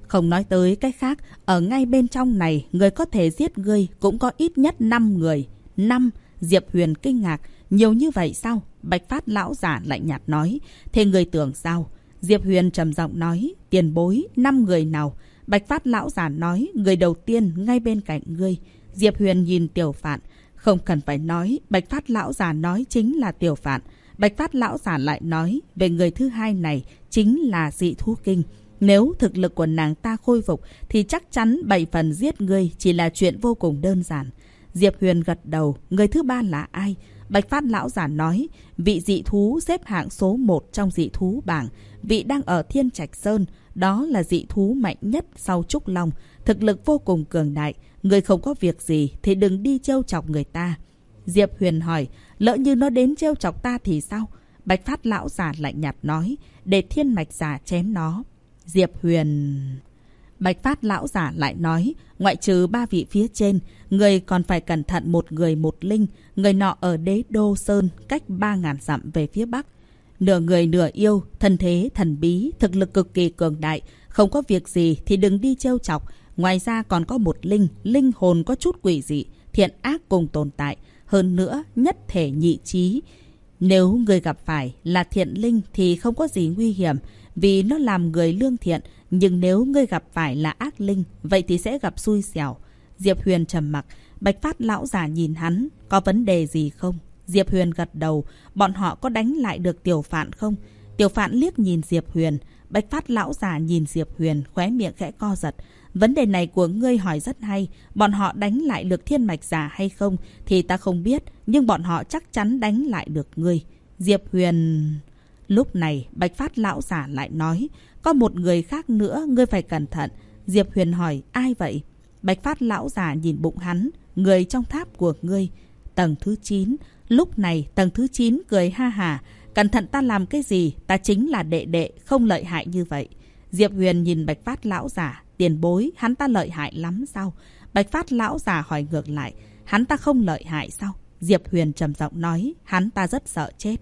Không nói tới cái khác, ở ngay bên trong này, người có thể giết ngươi cũng có ít nhất 5 người. 5, Diệp Huyền kinh ngạc, nhiều như vậy sao? Bạch Phát lão giả lạnh nhạt nói, thế người tưởng sao? Diệp Huyền trầm giọng nói, tiền bối, 5 người nào? Bạch Phát lão giả nói, người đầu tiên ngay bên cạnh ngươi. Diệp Huyền nhìn tiểu phạn, không cần phải nói, Bạch Phát lão già nói chính là tiểu phạn. Bạch Phát lão già lại nói về người thứ hai này chính là dị thú kinh. Nếu thực lực của nàng ta khôi phục thì chắc chắn bảy phần giết ngươi chỉ là chuyện vô cùng đơn giản. Diệp Huyền gật đầu, người thứ ba là ai? Bạch Phát lão già nói, vị dị thú xếp hạng số 1 trong dị thú bảng, vị đang ở Thiên Trạch Sơn, đó là dị thú mạnh nhất sau Trúc Long, thực lực vô cùng cường đại, người không có việc gì thì đừng đi trêu chọc người ta. Diệp Huyền hỏi, lỡ như nó đến trêu chọc ta thì sao? Bạch Phát lão già lạnh nhạt nói, để thiên mạch giả chém nó. Diệp Huyền... Bạch Phát lão giả lại nói, ngoại trừ ba vị phía trên, người còn phải cẩn thận một người một linh, người nọ ở đế đô sơn, cách ba ngàn dặm về phía bắc. Nửa người nửa yêu, thân thế, thần bí, thực lực cực kỳ cường đại, không có việc gì thì đừng đi trêu chọc. Ngoài ra còn có một linh, linh hồn có chút quỷ dị, thiện ác cùng tồn tại. Hơn nữa, nhất thể nhị trí. Nếu người gặp phải là thiện linh thì không có gì nguy hiểm, vì nó làm người lương thiện. Nhưng nếu ngươi gặp phải là ác linh, vậy thì sẽ gặp xui xẻo. Diệp Huyền trầm mặc, Bạch Phát lão già nhìn hắn, có vấn đề gì không? Diệp Huyền gật đầu, bọn họ có đánh lại được tiểu phạn không? Tiểu phạn liếc nhìn Diệp Huyền, Bạch Phát lão già nhìn Diệp Huyền, khóe miệng khẽ co giật. Vấn đề này của ngươi hỏi rất hay, bọn họ đánh lại được thiên mạch giả hay không thì ta không biết, nhưng bọn họ chắc chắn đánh lại được ngươi. Diệp Huyền... Lúc này, Bạch Phát lão giả lại nói, có một người khác nữa, ngươi phải cẩn thận. Diệp Huyền hỏi, ai vậy? Bạch Phát lão giả nhìn bụng hắn, người trong tháp của ngươi. Tầng thứ 9, lúc này tầng thứ 9 cười ha hà. Cẩn thận ta làm cái gì, ta chính là đệ đệ, không lợi hại như vậy. Diệp Huyền nhìn Bạch Phát lão giả, tiền bối, hắn ta lợi hại lắm sao? Bạch Phát lão già hỏi ngược lại, hắn ta không lợi hại sao? Diệp Huyền trầm giọng nói, hắn ta rất sợ chết.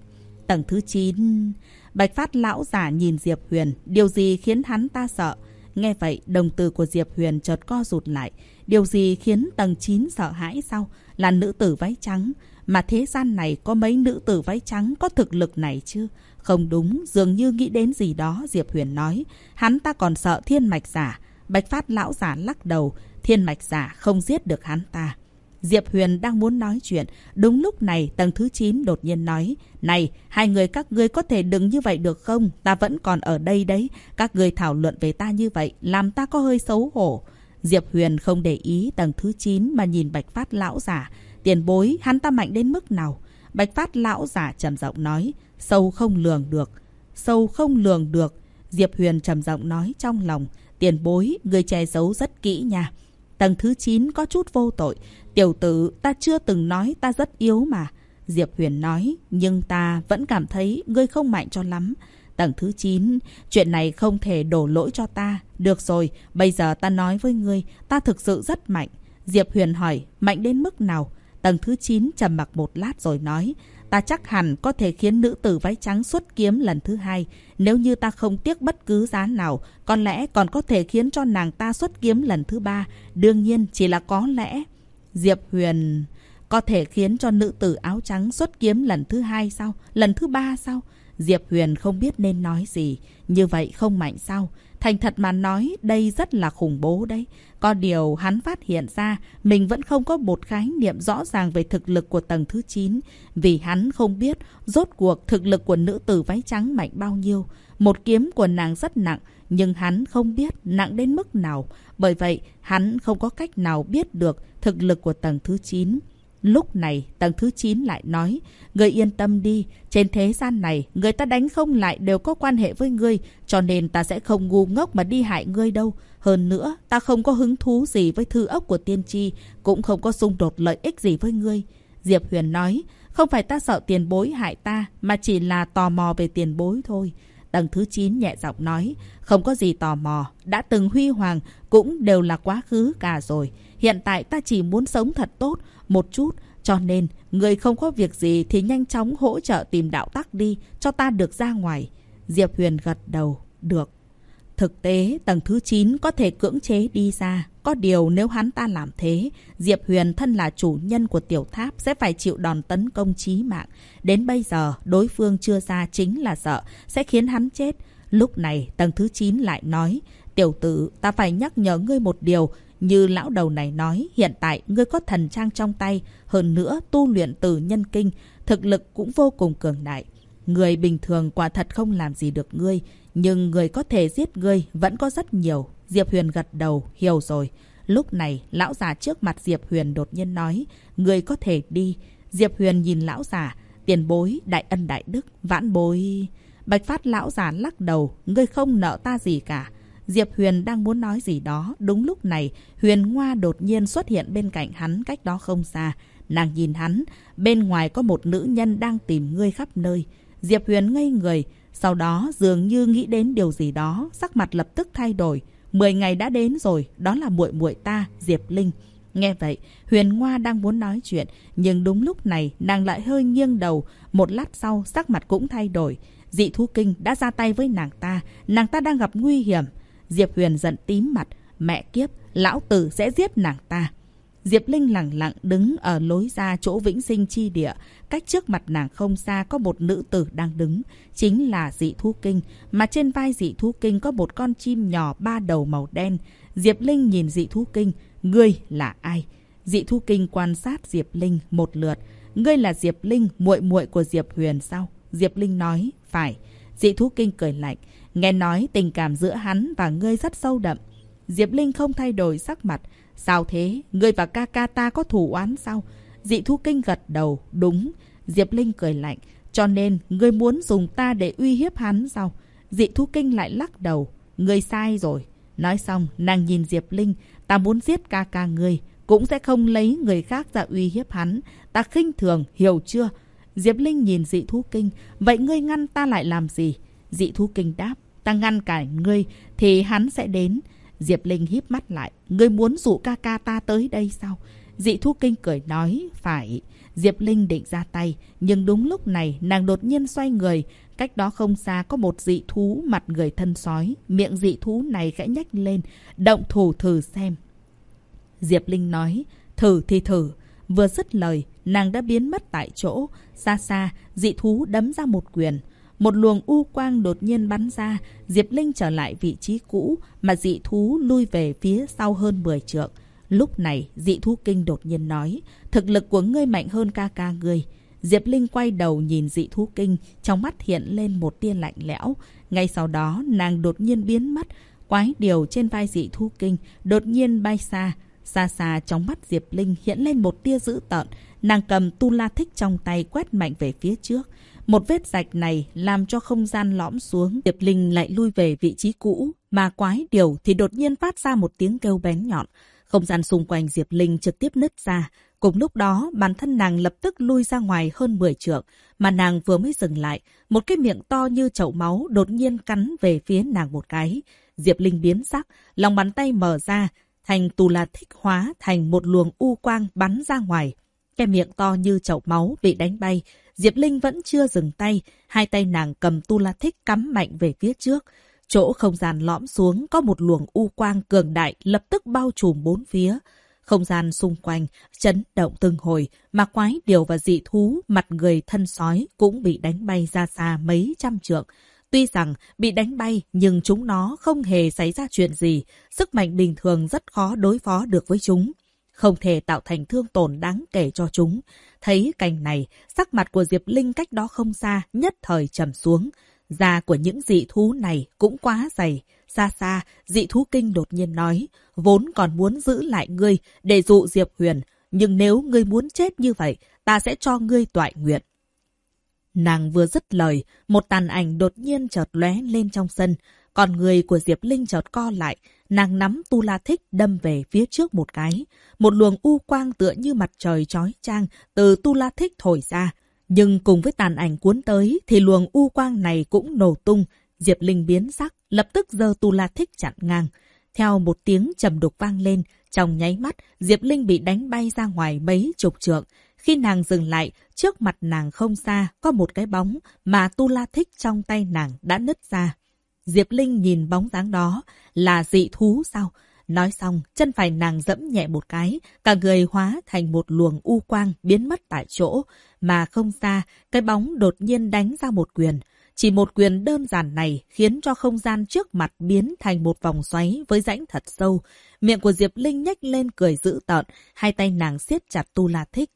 Tầng thứ 9... Bạch Phát lão già nhìn Diệp Huyền, điều gì khiến hắn ta sợ? Nghe vậy, đồng từ của Diệp Huyền chợt co rụt lại. Điều gì khiến tầng 9 sợ hãi sao? Là nữ tử váy trắng. Mà thế gian này có mấy nữ tử váy trắng có thực lực này chứ? Không đúng, dường như nghĩ đến gì đó, Diệp Huyền nói. Hắn ta còn sợ thiên mạch giả. Bạch Phát lão giả lắc đầu, thiên mạch giả không giết được hắn ta. Diệp Huyền đang muốn nói chuyện. Đúng lúc này, tầng thứ 9 đột nhiên nói. Này, hai người các ngươi có thể đừng như vậy được không? Ta vẫn còn ở đây đấy. Các ngươi thảo luận về ta như vậy, làm ta có hơi xấu hổ. Diệp Huyền không để ý tầng thứ 9 mà nhìn Bạch Phát lão giả. Tiền bối, hắn ta mạnh đến mức nào? Bạch Phát lão giả trầm giọng nói. Sâu không lường được. Sâu không lường được. Diệp Huyền trầm giọng nói trong lòng. Tiền bối, người che giấu rất kỹ nha. Tầng thứ 9 có chút vô tội. Tiểu tử, ta chưa từng nói ta rất yếu mà. Diệp Huyền nói, nhưng ta vẫn cảm thấy ngươi không mạnh cho lắm. Tầng thứ 9, chuyện này không thể đổ lỗi cho ta. Được rồi, bây giờ ta nói với ngươi, ta thực sự rất mạnh. Diệp Huyền hỏi, mạnh đến mức nào? Tầng thứ 9 trầm mặc một lát rồi nói, ta chắc hẳn có thể khiến nữ tử váy trắng xuất kiếm lần thứ hai. Nếu như ta không tiếc bất cứ giá nào, có lẽ còn có thể khiến cho nàng ta xuất kiếm lần thứ ba. Đương nhiên, chỉ là có lẽ. Diệp Huyền có thể khiến cho nữ tử áo trắng xuất kiếm lần thứ hai sao? Lần thứ ba sao? Diệp Huyền không biết nên nói gì. Như vậy không mạnh sao? Thành thật mà nói, đây rất là khủng bố đấy. Có điều hắn phát hiện ra mình vẫn không có một khái niệm rõ ràng về thực lực của tầng thứ 9. Vì hắn không biết rốt cuộc thực lực của nữ tử váy trắng mạnh bao nhiêu. Một kiếm của nàng rất nặng, nhưng hắn không biết nặng đến mức nào. Bởi vậy, hắn không có cách nào biết được thực lực của tầng thứ 9. Lúc này, tầng thứ 9 lại nói, Ngươi yên tâm đi, trên thế gian này, người ta đánh không lại đều có quan hệ với ngươi, cho nên ta sẽ không ngu ngốc mà đi hại ngươi đâu. Hơn nữa, ta không có hứng thú gì với thư ốc của tiên tri, cũng không có xung đột lợi ích gì với ngươi. Diệp Huyền nói, không phải ta sợ tiền bối hại ta, mà chỉ là tò mò về tiền bối thôi. Tầng thứ 9 nhẹ giọng nói, không có gì tò mò, đã từng huy hoàng cũng đều là quá khứ cả rồi. Hiện tại ta chỉ muốn sống thật tốt, một chút, cho nên người không có việc gì thì nhanh chóng hỗ trợ tìm đạo tắc đi, cho ta được ra ngoài. Diệp Huyền gật đầu, được. Thực tế, tầng thứ 9 có thể cưỡng chế đi ra. Có điều nếu hắn ta làm thế, Diệp Huyền thân là chủ nhân của tiểu tháp sẽ phải chịu đòn tấn công chí mạng. Đến bây giờ, đối phương chưa ra chính là sợ, sẽ khiến hắn chết. Lúc này, tầng thứ 9 lại nói, tiểu tử, ta phải nhắc nhở ngươi một điều. Như lão đầu này nói, hiện tại ngươi có thần trang trong tay, hơn nữa tu luyện từ nhân kinh, thực lực cũng vô cùng cường đại. Người bình thường quả thật không làm gì được ngươi, nhưng người có thể giết ngươi vẫn có rất nhiều. Diệp Huyền gật đầu, hiểu rồi. Lúc này, lão già trước mặt Diệp Huyền đột nhiên nói, ngươi có thể đi. Diệp Huyền nhìn lão già, tiền bối, đại ân đại đức, vãn bối... Bạch phát lão già lắc đầu, ngươi không nợ ta gì cả. Diệp Huyền đang muốn nói gì đó. Đúng lúc này, Huyền Ngoa đột nhiên xuất hiện bên cạnh hắn cách đó không xa. Nàng nhìn hắn, bên ngoài có một nữ nhân đang tìm ngươi khắp nơi. Diệp Huyền ngây người, sau đó dường như nghĩ đến điều gì đó, sắc mặt lập tức thay đổi. Mười ngày đã đến rồi, đó là muội muội ta, Diệp Linh. Nghe vậy, Huyền Ngoa đang muốn nói chuyện, nhưng đúng lúc này nàng lại hơi nghiêng đầu. Một lát sau, sắc mặt cũng thay đổi. Dị thú kinh đã ra tay với nàng ta, nàng ta đang gặp nguy hiểm. Diệp Huyền giận tím mặt, mẹ kiếp, lão tử sẽ giết nàng ta. Diệp Linh lặng lặng đứng ở lối ra chỗ vĩnh sinh chi địa. Cách trước mặt nàng không xa có một nữ tử đang đứng. Chính là dị thú kinh. Mà trên vai dị thú kinh có một con chim nhỏ ba đầu màu đen. Diệp Linh nhìn dị thú kinh. Ngươi là ai? Dị thú kinh quan sát Diệp Linh một lượt. Ngươi là Diệp Linh, muội muội của Diệp Huyền sao? Diệp Linh nói, phải. Dị thú kinh cười lạnh. Nghe nói tình cảm giữa hắn và ngươi rất sâu đậm. Diệp Linh không thay đổi sắc mặt. Sao thế? Ngươi và ca ca ta có thủ oán sao? Dị thú kinh gật đầu. Đúng. Diệp Linh cười lạnh. Cho nên, ngươi muốn dùng ta để uy hiếp hắn sao? Dị thú kinh lại lắc đầu. Ngươi sai rồi. Nói xong, nàng nhìn Diệp Linh. Ta muốn giết ca ca ngươi. Cũng sẽ không lấy người khác ra uy hiếp hắn. Ta khinh thường, hiểu chưa? Diệp Linh nhìn dị thú kinh. Vậy ngươi ngăn ta lại làm gì? Dị thú kinh đáp. Ta ngăn cản ngươi thì hắn sẽ đến. Diệp Linh híp mắt lại. Ngươi muốn dụ ca ca ta tới đây sao? Dị thú kinh cười nói. Phải. Diệp Linh định ra tay. Nhưng đúng lúc này nàng đột nhiên xoay người. Cách đó không xa có một dị thú mặt người thân sói. Miệng dị thú này khẽ nhách lên. Động thủ thử xem. Diệp Linh nói. Thử thì thử. Vừa dứt lời, nàng đã biến mất tại chỗ. Xa xa, dị thú đấm ra một quyền. Một luồng u quang đột nhiên bắn ra, Diệp Linh trở lại vị trí cũ, mà dị thú lui về phía sau hơn 10 trượng. Lúc này, dị thú kinh đột nhiên nói, thực lực của ngươi mạnh hơn ca ca ngươi. Diệp Linh quay đầu nhìn dị thú kinh, trong mắt hiện lên một tia lạnh lẽo. Ngay sau đó, nàng đột nhiên biến mất, quái điều trên vai dị thú kinh, đột nhiên bay xa. Xa xa trong mắt Diệp Linh hiện lên một tia dữ tợn, nàng cầm tu la thích trong tay quét mạnh về phía trước. Một vết rạch này làm cho không gian lõm xuống. Diệp Linh lại lui về vị trí cũ, mà quái điều thì đột nhiên phát ra một tiếng kêu bén nhọn. Không gian xung quanh Diệp Linh trực tiếp nứt ra. Cùng lúc đó, bản thân nàng lập tức lui ra ngoài hơn 10 trượng, mà nàng vừa mới dừng lại, một cái miệng to như chậu máu đột nhiên cắn về phía nàng một cái. Diệp Linh biến sắc, lòng bàn tay mở ra, thành tù là thích hóa thành một luồng u quang bắn ra ngoài. Cái miệng to như chậu máu bị đánh bay, Diệp Linh vẫn chưa dừng tay, hai tay nàng cầm tu la thích cắm mạnh về phía trước. Chỗ không gian lõm xuống có một luồng u quang cường đại lập tức bao trùm bốn phía. Không gian xung quanh chấn động từng hồi, mà quái điều và dị thú mặt người thân sói cũng bị đánh bay ra xa mấy trăm trượng. Tuy rằng bị đánh bay nhưng chúng nó không hề xảy ra chuyện gì, sức mạnh bình thường rất khó đối phó được với chúng không thể tạo thành thương tổn đáng kể cho chúng. Thấy cảnh này, sắc mặt của Diệp Linh cách đó không xa, nhất thời trầm xuống. Da của những dị thú này cũng quá dày. Xa xa, dị thú kinh đột nhiên nói, vốn còn muốn giữ lại ngươi để dụ Diệp Huyền, nhưng nếu ngươi muốn chết như vậy, ta sẽ cho ngươi toại nguyện. Nàng vừa dứt lời, một tàn ảnh đột nhiên chợt lóe lên trong sân. Còn người của Diệp Linh chợt co lại, nàng nắm tu la thích đâm về phía trước một cái. Một luồng u quang tựa như mặt trời chói chang từ tu la thích thổi ra. Nhưng cùng với tàn ảnh cuốn tới thì luồng u quang này cũng nổ tung. Diệp Linh biến sắc, lập tức giơ tu la thích chặn ngang. Theo một tiếng trầm đục vang lên, trong nháy mắt, Diệp Linh bị đánh bay ra ngoài mấy chục trượng. Khi nàng dừng lại, trước mặt nàng không xa, có một cái bóng mà tu la thích trong tay nàng đã nứt ra. Diệp Linh nhìn bóng dáng đó, là dị thú sao? Nói xong, chân phải nàng dẫm nhẹ một cái, cả người hóa thành một luồng u quang biến mất tại chỗ. Mà không xa, cái bóng đột nhiên đánh ra một quyền. Chỉ một quyền đơn giản này khiến cho không gian trước mặt biến thành một vòng xoáy với rãnh thật sâu. Miệng của Diệp Linh nhếch lên cười dữ tợn, hai tay nàng siết chặt Tu La Thích.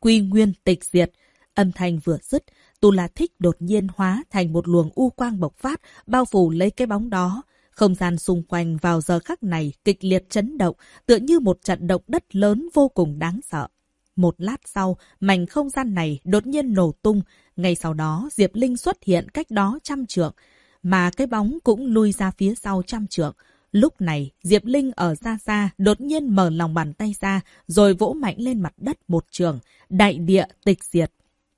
Quy nguyên tịch diệt. Âm thanh vừa dứt, Tu La Thích đột nhiên hóa thành một luồng u quang bộc phát, bao phủ lấy cái bóng đó. Không gian xung quanh vào giờ khắc này kịch liệt chấn động, tựa như một trận động đất lớn vô cùng đáng sợ. Một lát sau, mảnh không gian này đột nhiên nổ tung. Ngay sau đó, Diệp Linh xuất hiện cách đó trăm trượng, mà cái bóng cũng lui ra phía sau trăm trượng. Lúc này, Diệp Linh ở xa xa đột nhiên mở lòng bàn tay ra, rồi vỗ mạnh lên mặt đất một trường, đại địa tịch diệt.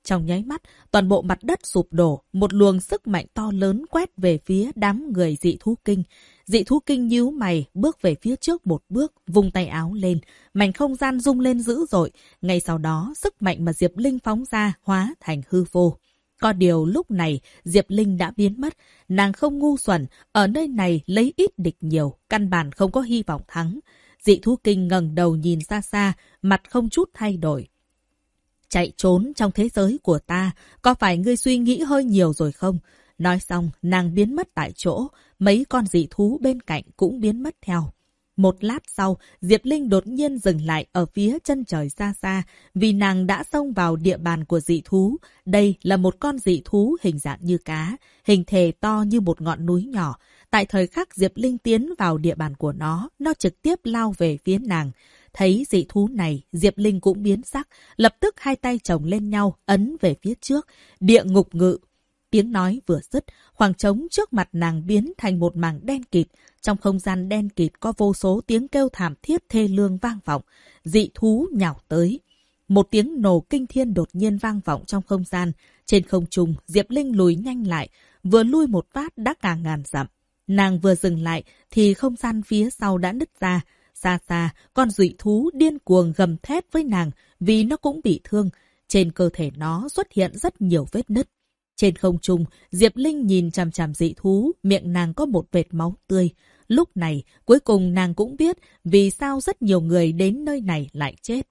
Trong nháy mắt, toàn bộ mặt đất sụp đổ, một luồng sức mạnh to lớn quét về phía đám người dị thú kinh. Dị thú kinh nhíu mày, bước về phía trước một bước, vung tay áo lên. Mảnh không gian rung lên dữ dội. Ngay sau đó, sức mạnh mà Diệp Linh phóng ra hóa thành hư vô. Có điều lúc này, Diệp Linh đã biến mất. Nàng không ngu xuẩn, ở nơi này lấy ít địch nhiều, căn bản không có hy vọng thắng. Dị thú kinh ngẩng đầu nhìn xa xa, mặt không chút thay đổi. Chạy trốn trong thế giới của ta, có phải ngươi suy nghĩ hơi nhiều rồi không? Nói xong, nàng biến mất tại chỗ, mấy con dị thú bên cạnh cũng biến mất theo. Một lát sau, Diệp Linh đột nhiên dừng lại ở phía chân trời xa xa, vì nàng đã xông vào địa bàn của dị thú. Đây là một con dị thú hình dạng như cá, hình thể to như một ngọn núi nhỏ. Tại thời khắc Diệp Linh tiến vào địa bàn của nó, nó trực tiếp lao về phía nàng. Thấy dị thú này, Diệp Linh cũng biến sắc, lập tức hai tay chồng lên nhau, ấn về phía trước, địa ngục ngự. Tiếng nói vừa dứt, khoảng trống trước mặt nàng biến thành một mảng đen kịt. Trong không gian đen kịt có vô số tiếng kêu thảm thiết thê lương vang vọng. Dị thú nhào tới. Một tiếng nổ kinh thiên đột nhiên vang vọng trong không gian. Trên không trung, Diệp Linh lùi nhanh lại, vừa lui một phát đã cả ngàn dặm. Nàng vừa dừng lại thì không gian phía sau đã nứt ra. Xa xa, con dị thú điên cuồng gầm thét với nàng vì nó cũng bị thương. Trên cơ thể nó xuất hiện rất nhiều vết nứt. Trên không trung, Diệp Linh nhìn chằm chằm dị thú, miệng nàng có một vệt máu tươi. Lúc này, cuối cùng nàng cũng biết vì sao rất nhiều người đến nơi này lại chết.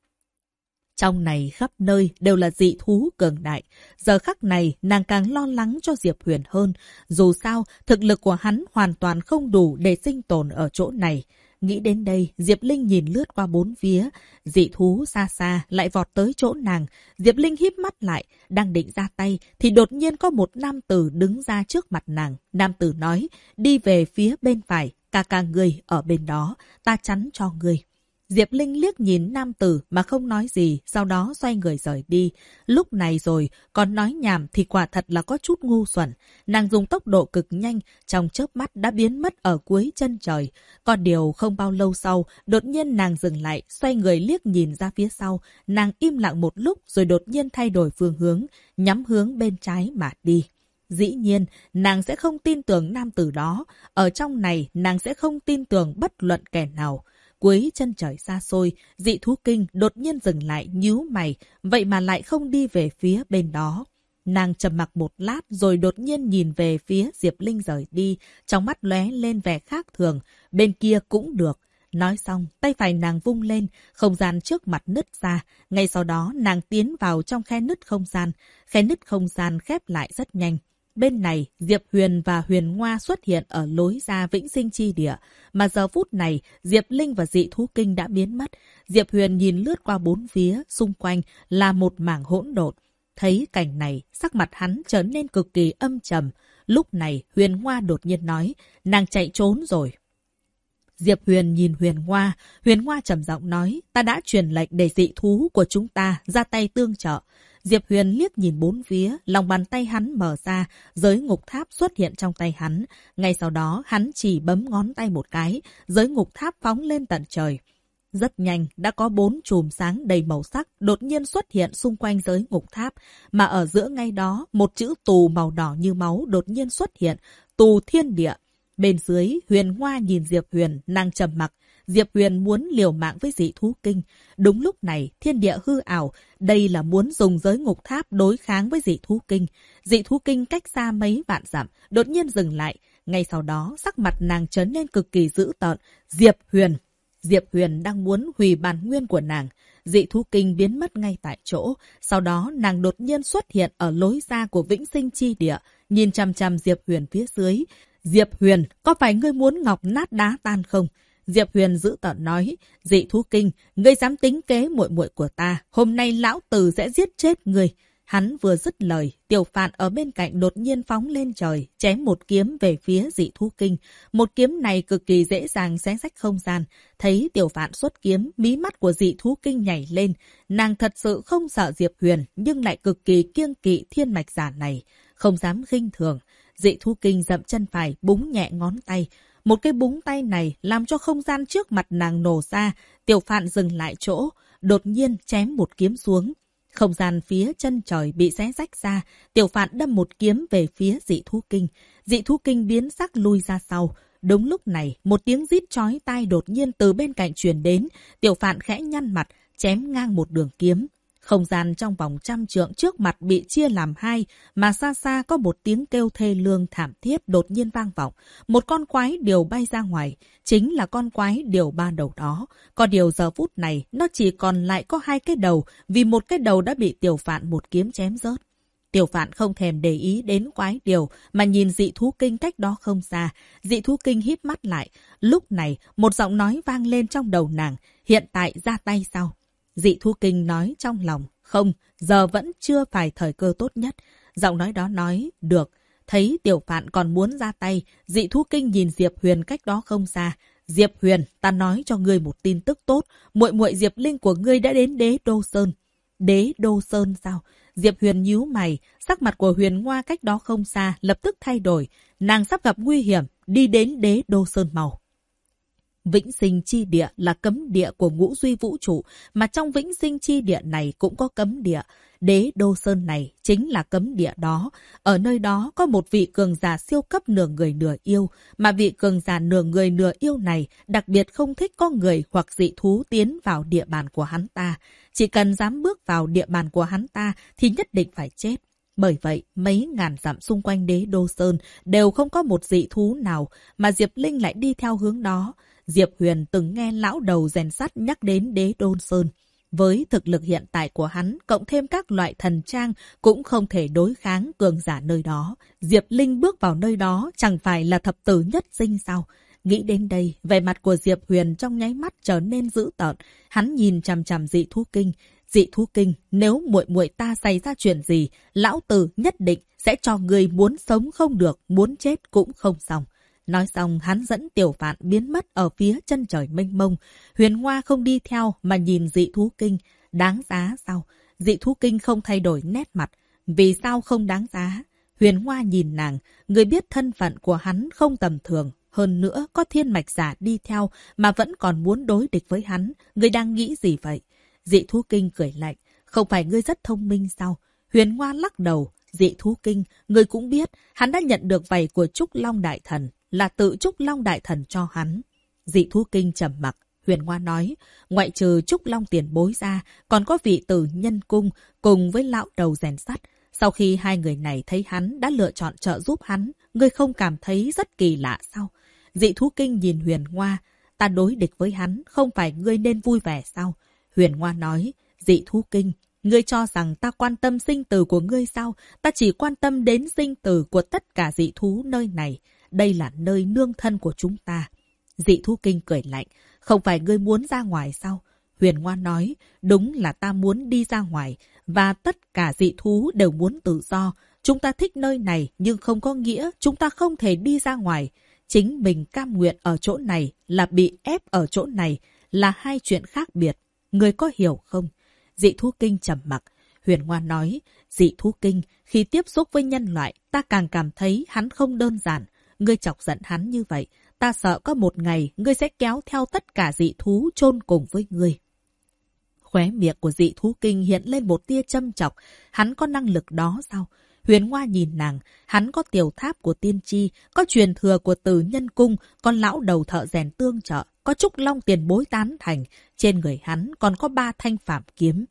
Trong này khắp nơi đều là dị thú cường đại. Giờ khắc này, nàng càng lo lắng cho Diệp Huyền hơn. Dù sao, thực lực của hắn hoàn toàn không đủ để sinh tồn ở chỗ này. Nghĩ đến đây, Diệp Linh nhìn lướt qua bốn phía. Dị thú xa xa lại vọt tới chỗ nàng. Diệp Linh híp mắt lại, đang định ra tay, thì đột nhiên có một nam tử đứng ra trước mặt nàng. Nam tử nói, đi về phía bên phải, ca ca người ở bên đó, ta chắn cho người. Diệp Linh liếc nhìn nam tử mà không nói gì, sau đó xoay người rời đi. Lúc này rồi, còn nói nhảm thì quả thật là có chút ngu xuẩn. Nàng dùng tốc độ cực nhanh, trong chớp mắt đã biến mất ở cuối chân trời. Còn điều không bao lâu sau, đột nhiên nàng dừng lại, xoay người liếc nhìn ra phía sau. Nàng im lặng một lúc rồi đột nhiên thay đổi phương hướng, nhắm hướng bên trái mà đi. Dĩ nhiên, nàng sẽ không tin tưởng nam tử đó. Ở trong này, nàng sẽ không tin tưởng bất luận kẻ nào. Cuối chân trời xa xôi, dị thú kinh đột nhiên dừng lại nhíu mày, vậy mà lại không đi về phía bên đó. Nàng trầm mặc một lát rồi đột nhiên nhìn về phía Diệp Linh rời đi, trong mắt lóe lên vẻ khác thường, bên kia cũng được. Nói xong, tay phải nàng vung lên, không gian trước mặt nứt ra. Ngay sau đó, nàng tiến vào trong khe nứt không gian. Khe nứt không gian khép lại rất nhanh. Bên này, Diệp Huyền và Huyền Ngoa xuất hiện ở lối ra vĩnh sinh chi địa. Mà giờ phút này, Diệp Linh và dị thú kinh đã biến mất. Diệp Huyền nhìn lướt qua bốn phía, xung quanh là một mảng hỗn độn. Thấy cảnh này, sắc mặt hắn trở nên cực kỳ âm trầm. Lúc này, Huyền Ngoa đột nhiên nói, nàng chạy trốn rồi. Diệp Huyền nhìn Huyền Hoa, Huyền Hoa trầm giọng nói, ta đã truyền lệnh để dị thú của chúng ta ra tay tương trợ. Diệp Huyền liếc nhìn bốn phía, lòng bàn tay hắn mở ra, giới ngục tháp xuất hiện trong tay hắn. Ngay sau đó, hắn chỉ bấm ngón tay một cái, giới ngục tháp phóng lên tận trời. Rất nhanh, đã có bốn chùm sáng đầy màu sắc đột nhiên xuất hiện xung quanh giới ngục tháp, mà ở giữa ngay đó, một chữ tù màu đỏ như máu đột nhiên xuất hiện, tù thiên địa. Bên dưới, Huyền Hoa nhìn Diệp Huyền, nàng trầm mặc. Diệp Huyền muốn liều mạng với dị thú kinh. Đúng lúc này, thiên địa hư ảo, đây là muốn dùng giới ngục tháp đối kháng với dị thú kinh. Dị thú kinh cách xa mấy vạn dặm, đột nhiên dừng lại. Ngay sau đó, sắc mặt nàng trở nên cực kỳ dữ tợn. Diệp Huyền! Diệp Huyền đang muốn hủy bản nguyên của nàng. Dị thú kinh biến mất ngay tại chỗ. Sau đó, nàng đột nhiên xuất hiện ở lối ra của vĩnh sinh chi địa, nhìn chăm chăm Diệp Huyền phía dưới. Diệp Huyền, có phải ngươi muốn ngọc nát đá tan không? Diệp Huyền giữ tợn nói, dị thú kinh, ngươi dám tính kế muội muội của ta, hôm nay lão tử sẽ giết chết ngươi. Hắn vừa dứt lời, tiểu phạn ở bên cạnh đột nhiên phóng lên trời, chém một kiếm về phía dị thú kinh. Một kiếm này cực kỳ dễ dàng xé rách không gian. Thấy tiểu phạn xuất kiếm, mí mắt của dị thú kinh nhảy lên. Nàng thật sự không sợ Diệp Huyền, nhưng lại cực kỳ kiêng kỵ thiên mạch giả này. Không dám khinh thường. Dị thú kinh dậm chân phải, búng nhẹ ngón tay. Một cái búng tay này làm cho không gian trước mặt nàng nổ ra. Tiểu phạn dừng lại chỗ, đột nhiên chém một kiếm xuống. Không gian phía chân trời bị xé rách ra, tiểu phạn đâm một kiếm về phía dị thú kinh. Dị thú kinh biến sắc lui ra sau. Đúng lúc này, một tiếng rít chói tai đột nhiên từ bên cạnh truyền đến. Tiểu phạn khẽ nhăn mặt, chém ngang một đường kiếm. Không gian trong vòng trăm trượng trước mặt bị chia làm hai, mà xa xa có một tiếng kêu thê lương thảm thiết đột nhiên vang vọng. Một con quái điều bay ra ngoài, chính là con quái điều ba đầu đó. Có điều giờ phút này, nó chỉ còn lại có hai cái đầu, vì một cái đầu đã bị tiểu phạn một kiếm chém rớt. Tiểu phạn không thèm để ý đến quái điều, mà nhìn dị thú kinh cách đó không xa. Dị thú kinh híp mắt lại. Lúc này, một giọng nói vang lên trong đầu nàng. Hiện tại ra tay sau. Dị Thu Kinh nói trong lòng, không, giờ vẫn chưa phải thời cơ tốt nhất. Giọng nói đó nói, được. Thấy tiểu phạn còn muốn ra tay, dị Thu Kinh nhìn Diệp Huyền cách đó không xa. Diệp Huyền, ta nói cho ngươi một tin tức tốt. muội muội Diệp Linh của ngươi đã đến đế Đô Sơn. Đế Đô Sơn sao? Diệp Huyền nhíu mày, sắc mặt của Huyền Ngoa cách đó không xa, lập tức thay đổi. Nàng sắp gặp nguy hiểm, đi đến đế Đô Sơn màu. Vĩnh sinh chi địa là cấm địa của ngũ duy vũ trụ, mà trong vĩnh sinh chi địa này cũng có cấm địa. Đế Đô Sơn này chính là cấm địa đó. Ở nơi đó có một vị cường giả siêu cấp nửa người nửa yêu, mà vị cường giả nửa người nửa yêu này đặc biệt không thích có người hoặc dị thú tiến vào địa bàn của hắn ta. Chỉ cần dám bước vào địa bàn của hắn ta thì nhất định phải chết. Bởi vậy, mấy ngàn dặm xung quanh đế Đô Sơn đều không có một dị thú nào mà Diệp Linh lại đi theo hướng đó. Diệp Huyền từng nghe lão đầu rèn sắt nhắc đến đế đôn sơn. Với thực lực hiện tại của hắn, cộng thêm các loại thần trang, cũng không thể đối kháng cường giả nơi đó. Diệp Linh bước vào nơi đó chẳng phải là thập tử nhất sinh sao? Nghĩ đến đây, vẻ mặt của Diệp Huyền trong nháy mắt trở nên dữ tợn. Hắn nhìn chằm chằm dị thú kinh. Dị thú kinh, nếu muội muội ta xảy ra chuyện gì, lão tử nhất định sẽ cho người muốn sống không được, muốn chết cũng không xong. Nói xong hắn dẫn tiểu phạn biến mất ở phía chân trời mênh mông. Huyền Hoa không đi theo mà nhìn dị thú kinh. Đáng giá sao? Dị thú kinh không thay đổi nét mặt. Vì sao không đáng giá? Huyền Hoa nhìn nàng, người biết thân phận của hắn không tầm thường. Hơn nữa có thiên mạch giả đi theo mà vẫn còn muốn đối địch với hắn. Người đang nghĩ gì vậy? Dị thú kinh cười lạnh. Không phải ngươi rất thông minh sao? Huyền Hoa lắc đầu. Dị thú kinh, người cũng biết, hắn đã nhận được vầy của Trúc Long Đại Thần là tự Trúc Long Đại Thần cho hắn. Dị thú kinh trầm mặc, huyền hoa nói, ngoại trừ Trúc Long tiền bối ra, còn có vị tử nhân cung cùng với lão đầu rèn sắt. Sau khi hai người này thấy hắn đã lựa chọn trợ giúp hắn, ngươi không cảm thấy rất kỳ lạ sao? Dị thú kinh nhìn huyền hoa, ta đối địch với hắn, không phải ngươi nên vui vẻ sao? Huyền hoa nói, dị thú kinh, ngươi cho rằng ta quan tâm sinh tử của ngươi sao? Ta chỉ quan tâm đến sinh tử của tất cả dị thú nơi này đây là nơi nương thân của chúng ta. Dị thú kinh cười lạnh, không phải ngươi muốn ra ngoài sao? Huyền Ngoan nói, đúng là ta muốn đi ra ngoài, và tất cả dị thú đều muốn tự do. Chúng ta thích nơi này, nhưng không có nghĩa chúng ta không thể đi ra ngoài. Chính mình cam nguyện ở chỗ này là bị ép ở chỗ này, là hai chuyện khác biệt. Người có hiểu không? Dị thú kinh trầm mặc. Huyền Ngoan nói, dị thú kinh, khi tiếp xúc với nhân loại, ta càng cảm thấy hắn không đơn giản. Ngươi chọc giận hắn như vậy, ta sợ có một ngày ngươi sẽ kéo theo tất cả dị thú chôn cùng với ngươi. Khóe miệng của dị thú kinh hiện lên một tia châm chọc. Hắn có năng lực đó sao? Huyền Hoa nhìn nàng, hắn có tiểu tháp của tiên tri, có truyền thừa của tử nhân cung, con lão đầu thợ rèn tương trợ, có trúc long tiền bối tán thành. Trên người hắn còn có ba thanh phạm kiếm.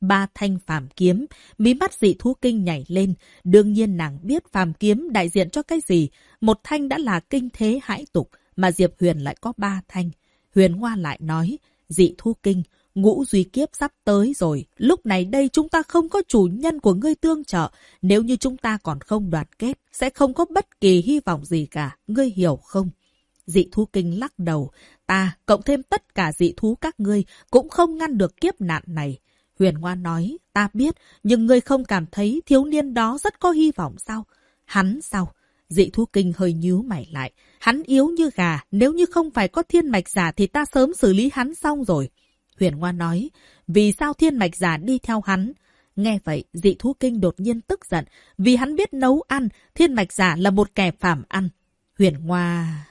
Ba thanh phàm kiếm, mí mắt dị thú kinh nhảy lên. Đương nhiên nàng biết phàm kiếm đại diện cho cái gì. Một thanh đã là kinh thế hãi tục, mà Diệp Huyền lại có ba thanh. Huyền Hoa lại nói, dị thú kinh, ngũ duy kiếp sắp tới rồi. Lúc này đây chúng ta không có chủ nhân của ngươi tương trợ. Nếu như chúng ta còn không đoàn kết, sẽ không có bất kỳ hy vọng gì cả. Ngươi hiểu không? Dị thú kinh lắc đầu. Ta, cộng thêm tất cả dị thú các ngươi, cũng không ngăn được kiếp nạn này. Huyền Hoa nói, ta biết, nhưng ngươi không cảm thấy thiếu niên đó rất có hy vọng sao? Hắn sao? Dị thú kinh hơi nhíu mày lại. Hắn yếu như gà, nếu như không phải có thiên mạch giả thì ta sớm xử lý hắn xong rồi. Huyền Hoa nói, vì sao thiên mạch giả đi theo hắn? Nghe vậy, dị thú kinh đột nhiên tức giận, vì hắn biết nấu ăn, thiên mạch giả là một kẻ phàm ăn. Huyền Hoa...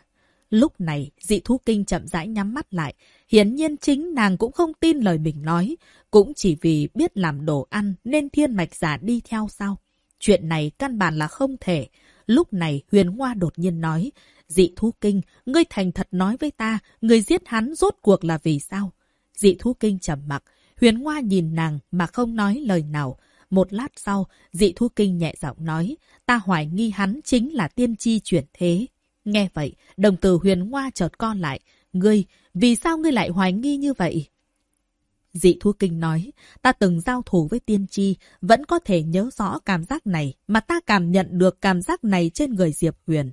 Lúc này, dị thú kinh chậm rãi nhắm mắt lại. Hiển nhiên chính nàng cũng không tin lời mình nói. Cũng chỉ vì biết làm đồ ăn nên thiên mạch giả đi theo sao? Chuyện này căn bản là không thể. Lúc này huyền hoa đột nhiên nói. Dị thú kinh, ngươi thành thật nói với ta, người giết hắn rốt cuộc là vì sao? Dị thú kinh trầm mặc. Huyền hoa nhìn nàng mà không nói lời nào. Một lát sau, dị thú kinh nhẹ giọng nói, ta hoài nghi hắn chính là tiên tri chuyển thế. Nghe vậy, đồng tử huyền hoa chợt con lại. Ngươi, vì sao ngươi lại hoài nghi như vậy? Dị Thu Kinh nói, ta từng giao thủ với tiên tri, vẫn có thể nhớ rõ cảm giác này, mà ta cảm nhận được cảm giác này trên người Diệp Huyền.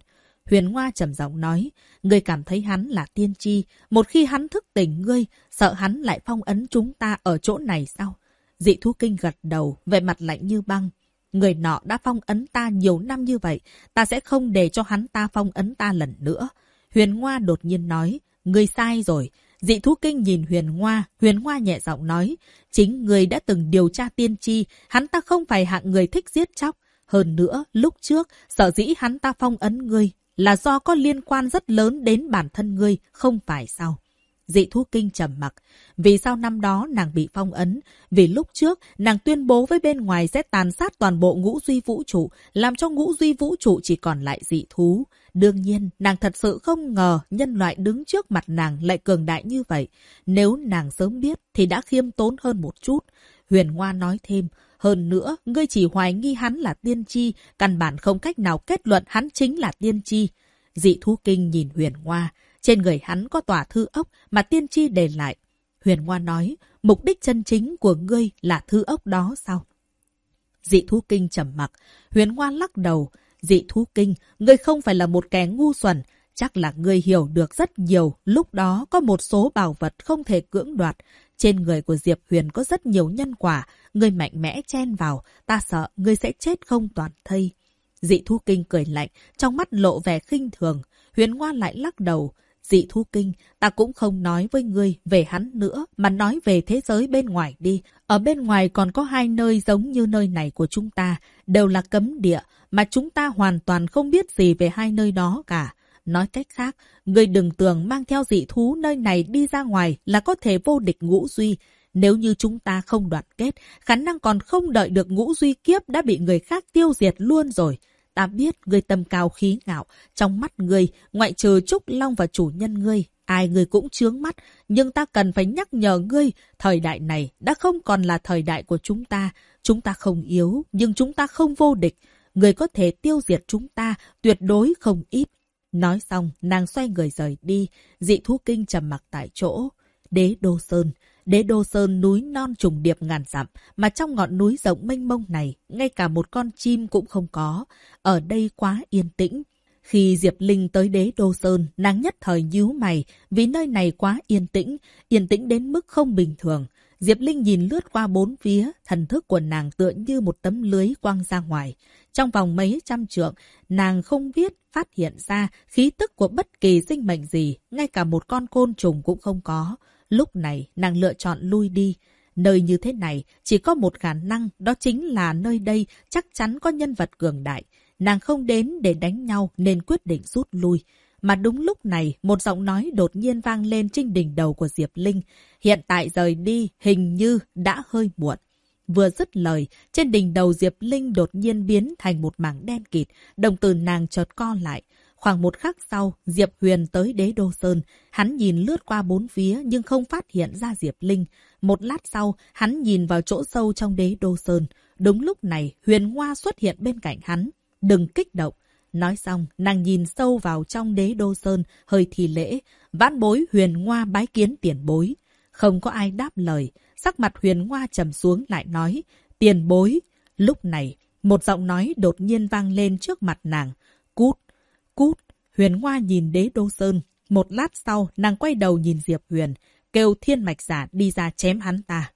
Huyền Hoa trầm giọng nói, ngươi cảm thấy hắn là tiên tri, một khi hắn thức tỉnh ngươi, sợ hắn lại phong ấn chúng ta ở chỗ này sao? Dị Thu Kinh gật đầu, vẻ mặt lạnh như băng. Người nọ đã phong ấn ta nhiều năm như vậy, ta sẽ không để cho hắn ta phong ấn ta lần nữa. Huyền Hoa đột nhiên nói, ngươi sai rồi. Dị thú kinh nhìn Huyền Hoa, Huyền Hoa nhẹ giọng nói, chính người đã từng điều tra tiên tri, hắn ta không phải hạng người thích giết chóc. Hơn nữa, lúc trước, sợ dĩ hắn ta phong ấn ngươi là do có liên quan rất lớn đến bản thân ngươi, không phải sao? Dị thú kinh trầm mặc. Vì sao năm đó nàng bị phong ấn? Vì lúc trước, nàng tuyên bố với bên ngoài sẽ tàn sát toàn bộ ngũ duy vũ trụ, làm cho ngũ duy vũ trụ chỉ còn lại dị thú. Đương nhiên, nàng thật sự không ngờ nhân loại đứng trước mặt nàng lại cường đại như vậy. Nếu nàng sớm biết thì đã khiêm tốn hơn một chút. Huyền Hoa nói thêm, hơn nữa, ngươi chỉ hoài nghi hắn là tiên tri, căn bản không cách nào kết luận hắn chính là tiên tri. Dị thú kinh nhìn Huyền Hoa, trên người hắn có tòa thư ốc mà tiên tri để lại. Huyền Hoa nói, mục đích chân chính của ngươi là thư ốc đó sao? Dị thú kinh trầm mặc, Huyền Hoa lắc đầu. Dị thú kinh, ngươi không phải là một kẻ ngu xuẩn, chắc là ngươi hiểu được rất nhiều. Lúc đó có một số bảo vật không thể cưỡng đoạt. Trên người của Diệp Huyền có rất nhiều nhân quả. Ngươi mạnh mẽ chen vào, ta sợ ngươi sẽ chết không toàn thây. Dị thú kinh cười lạnh, trong mắt lộ vẻ khinh thường. Huyền Hoa lại lắc đầu. Dị thú kinh, ta cũng không nói với ngươi về hắn nữa, mà nói về thế giới bên ngoài đi. Ở bên ngoài còn có hai nơi giống như nơi này của chúng ta, đều là cấm địa, mà chúng ta hoàn toàn không biết gì về hai nơi đó cả. Nói cách khác, ngươi đừng tưởng mang theo dị thú nơi này đi ra ngoài là có thể vô địch ngũ duy. Nếu như chúng ta không đoàn kết, khả năng còn không đợi được ngũ duy kiếp đã bị người khác tiêu diệt luôn rồi. Ta biết ngươi tâm cao khí ngạo, trong mắt ngươi, ngoại trừ Trúc Long và chủ nhân ngươi, ai ngươi cũng chướng mắt, nhưng ta cần phải nhắc nhở ngươi, thời đại này đã không còn là thời đại của chúng ta. Chúng ta không yếu, nhưng chúng ta không vô địch. Người có thể tiêu diệt chúng ta, tuyệt đối không ít. Nói xong, nàng xoay người rời đi, dị thú kinh trầm mặc tại chỗ. Đế Đô Sơn, Đế Đô Sơn núi non trùng điệp ngàn dặm, mà trong ngọn núi rộng mênh mông này, ngay cả một con chim cũng không có. Ở đây quá yên tĩnh. Khi Diệp Linh tới đế Đô Sơn, nàng nhất thời nhíu mày, vì nơi này quá yên tĩnh, yên tĩnh đến mức không bình thường. Diệp Linh nhìn lướt qua bốn phía, thần thức của nàng tựa như một tấm lưới quăng ra ngoài. Trong vòng mấy trăm trượng, nàng không biết phát hiện ra khí tức của bất kỳ sinh mệnh gì, ngay cả một con côn trùng cũng không có. Lúc này, nàng lựa chọn lui đi. Nơi như thế này, chỉ có một khả năng, đó chính là nơi đây chắc chắn có nhân vật cường đại. Nàng không đến để đánh nhau nên quyết định rút lui. Mà đúng lúc này, một giọng nói đột nhiên vang lên trên đỉnh đầu của Diệp Linh. Hiện tại rời đi, hình như đã hơi muộn. Vừa dứt lời, trên đỉnh đầu Diệp Linh đột nhiên biến thành một mảng đen kịt, đồng từ nàng chợt co lại. Khoảng một khắc sau, Diệp Huyền tới đế đô sơn. Hắn nhìn lướt qua bốn phía nhưng không phát hiện ra Diệp Linh. Một lát sau, hắn nhìn vào chỗ sâu trong đế đô sơn. Đúng lúc này, Huyền Hoa xuất hiện bên cạnh hắn. Đừng kích động. Nói xong, nàng nhìn sâu vào trong đế đô sơn, hơi thì lễ. Vãn bối Huyền Hoa bái kiến tiền bối. Không có ai đáp lời. Sắc mặt Huyền Hoa trầm xuống lại nói, tiền bối. Lúc này, một giọng nói đột nhiên vang lên trước mặt nàng. Cút, cút. Huyền Hoa nhìn đế đô sơn. Một lát sau, nàng quay đầu nhìn Diệp Huyền, kêu thiên mạch giả đi ra chém hắn ta.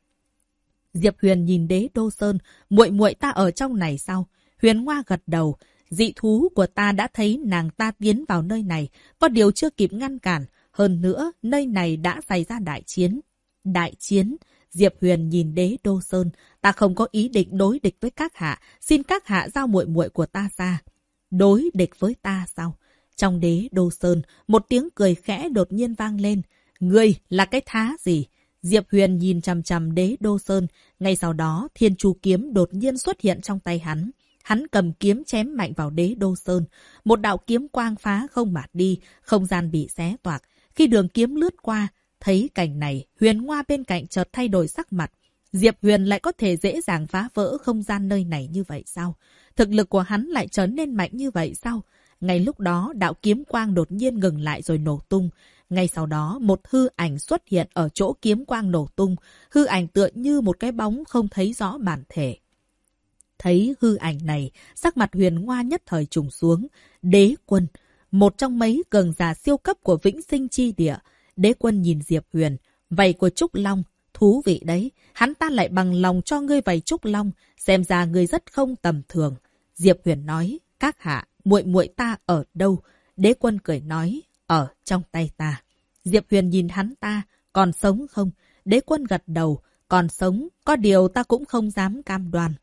Diệp Huyền nhìn đế đô sơn, muội muội ta ở trong này sao? Huyền Hoa gật đầu, dị thú của ta đã thấy nàng ta tiến vào nơi này, có điều chưa kịp ngăn cản. Hơn nữa, nơi này đã xảy ra đại chiến. Đại chiến? Diệp Huyền nhìn đế đô sơn, ta không có ý định đối địch với các hạ, xin các hạ giao muội muội của ta ra. Đối địch với ta sao? Trong đế đô sơn, một tiếng cười khẽ đột nhiên vang lên. Ngươi là cái thá gì? Diệp Huyền nhìn chằm chằm đế đô sơn. Ngay sau đó, thiên chu kiếm đột nhiên xuất hiện trong tay hắn. Hắn cầm kiếm chém mạnh vào đế đô sơn. Một đạo kiếm quang phá không mạt đi, không gian bị xé toạc. Khi đường kiếm lướt qua, thấy cảnh này, Huyền Hoa bên cạnh chợt thay đổi sắc mặt. Diệp Huyền lại có thể dễ dàng phá vỡ không gian nơi này như vậy sao? Thực lực của hắn lại trở nên mạnh như vậy sao? Ngay lúc đó, đạo kiếm quang đột nhiên ngừng lại rồi nổ tung. Ngay sau đó, một hư ảnh xuất hiện ở chỗ kiếm quang nổ tung. Hư ảnh tựa như một cái bóng không thấy rõ bản thể. Thấy hư ảnh này, sắc mặt huyền hoa nhất thời trùng xuống. Đế quân, một trong mấy cường giả siêu cấp của vĩnh sinh chi địa. Đế quân nhìn Diệp Huyền, vầy của Trúc Long. Thú vị đấy, hắn ta lại bằng lòng cho ngươi vầy Trúc Long, xem ra ngươi rất không tầm thường. Diệp Huyền nói, các hạ, muội muội ta ở đâu? Đế quân cười nói, ở trong tay ta. Diệp Huyền nhìn hắn ta, còn sống không? Đế quân gật đầu, còn sống, có điều ta cũng không dám cam đoan.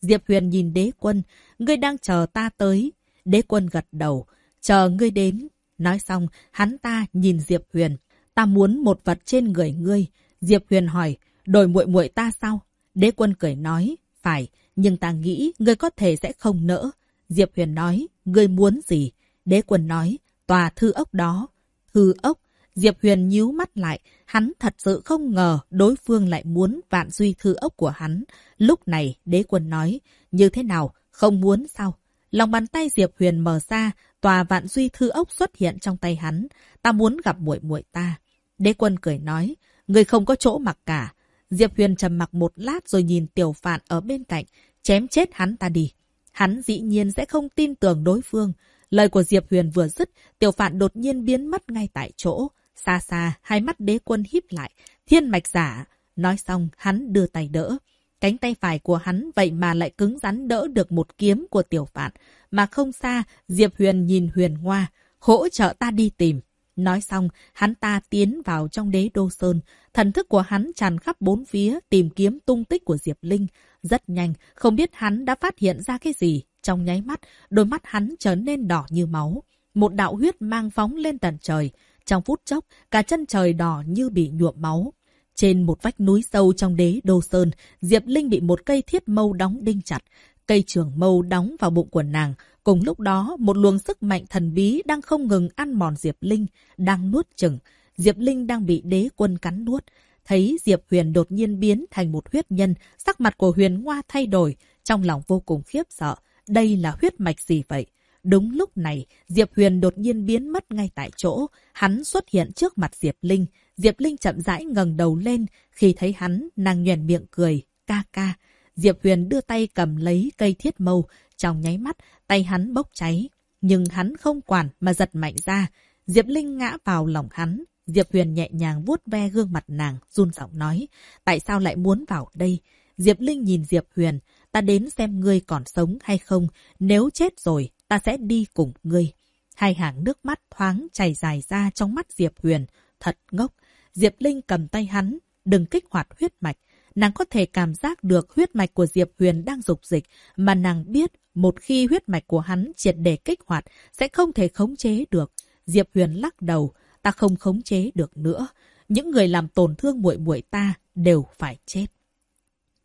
Diệp Huyền nhìn đế quân, ngươi đang chờ ta tới. Đế quân gật đầu, chờ ngươi đến. Nói xong, hắn ta nhìn Diệp Huyền. Ta muốn một vật trên người ngươi. Diệp Huyền hỏi, đổi muội muội ta sao? Đế quân cười nói, phải, nhưng ta nghĩ ngươi có thể sẽ không nỡ. Diệp Huyền nói, ngươi muốn gì? Đế quân nói, tòa thư ốc đó. Thư ốc? Diệp Huyền nhíu mắt lại, hắn thật sự không ngờ đối phương lại muốn vạn duy thư ốc của hắn. Lúc này, đế quân nói, như thế nào, không muốn sao? Lòng bàn tay Diệp Huyền mở ra, tòa vạn duy thư ốc xuất hiện trong tay hắn. Ta muốn gặp muội muội ta. Đế quân cười nói, người không có chỗ mặc cả. Diệp Huyền trầm mặc một lát rồi nhìn tiểu phạn ở bên cạnh, chém chết hắn ta đi. Hắn dĩ nhiên sẽ không tin tưởng đối phương. Lời của Diệp Huyền vừa dứt, tiểu phạn đột nhiên biến mất ngay tại chỗ. Xa xa, hai mắt đế quân híp lại, thiên mạch giả. Nói xong, hắn đưa tay đỡ. Cánh tay phải của hắn vậy mà lại cứng rắn đỡ được một kiếm của tiểu phạn. Mà không xa, Diệp Huyền nhìn Huyền Hoa, hỗ trợ ta đi tìm. Nói xong, hắn ta tiến vào trong đế đô sơn. Thần thức của hắn tràn khắp bốn phía tìm kiếm tung tích của Diệp Linh. Rất nhanh, không biết hắn đã phát hiện ra cái gì. Trong nháy mắt, đôi mắt hắn trở nên đỏ như máu. Một đạo huyết mang phóng lên tận trời. Trong phút chốc, cả chân trời đỏ như bị nhuộm máu. Trên một vách núi sâu trong đế đô sơn, Diệp Linh bị một cây thiết mâu đóng đinh chặt. Cây trường mâu đóng vào bụng của nàng. Cùng lúc đó, một luồng sức mạnh thần bí đang không ngừng ăn mòn Diệp Linh, đang nuốt chừng. Diệp Linh đang bị đế quân cắn nuốt. Thấy Diệp Huyền đột nhiên biến thành một huyết nhân, sắc mặt của Huyền Hoa thay đổi, trong lòng vô cùng khiếp sợ. Đây là huyết mạch gì vậy? Đúng lúc này, Diệp Huyền đột nhiên biến mất ngay tại chỗ. Hắn xuất hiện trước mặt Diệp Linh. Diệp Linh chậm rãi ngẩng đầu lên. Khi thấy hắn, nàng nhoèn miệng cười. Ca ca. Diệp Huyền đưa tay cầm lấy cây thiết mâu. Trong nháy mắt, tay hắn bốc cháy. Nhưng hắn không quản mà giật mạnh ra. Diệp Linh ngã vào lòng hắn. Diệp Huyền nhẹ nhàng vuốt ve gương mặt nàng, run giọng nói. Tại sao lại muốn vào đây? Diệp Linh nhìn Diệp Huyền. Ta đến xem ngươi còn sống hay không. Nếu chết rồi, ta sẽ đi cùng ngươi. Hai hàng nước mắt thoáng chảy dài ra trong mắt Diệp Huyền. Thật ngốc. Diệp Linh cầm tay hắn. Đừng kích hoạt huyết mạch. Nàng có thể cảm giác được huyết mạch của Diệp Huyền đang dục dịch, mà nàng biết một khi huyết mạch của hắn triệt để kích hoạt sẽ không thể khống chế được. Diệp Huyền lắc đầu, ta không khống chế được nữa. Những người làm tổn thương muội muội ta đều phải chết.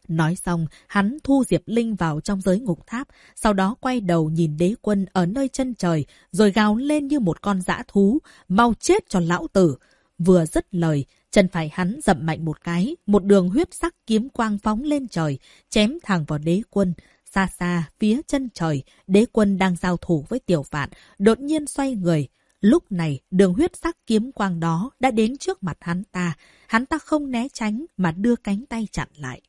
Nói xong, hắn thu Diệp Linh vào trong giới ngục tháp, sau đó quay đầu nhìn đế quân ở nơi chân trời, rồi gào lên như một con dã thú, mau chết cho lão tử. Vừa dứt lời, chân phải hắn dậm mạnh một cái, một đường huyết sắc kiếm quang phóng lên trời, chém thẳng vào đế quân. Xa xa, phía chân trời, đế quân đang giao thủ với tiểu phạn, đột nhiên xoay người. Lúc này, đường huyết sắc kiếm quang đó đã đến trước mặt hắn ta. Hắn ta không né tránh mà đưa cánh tay chặn lại.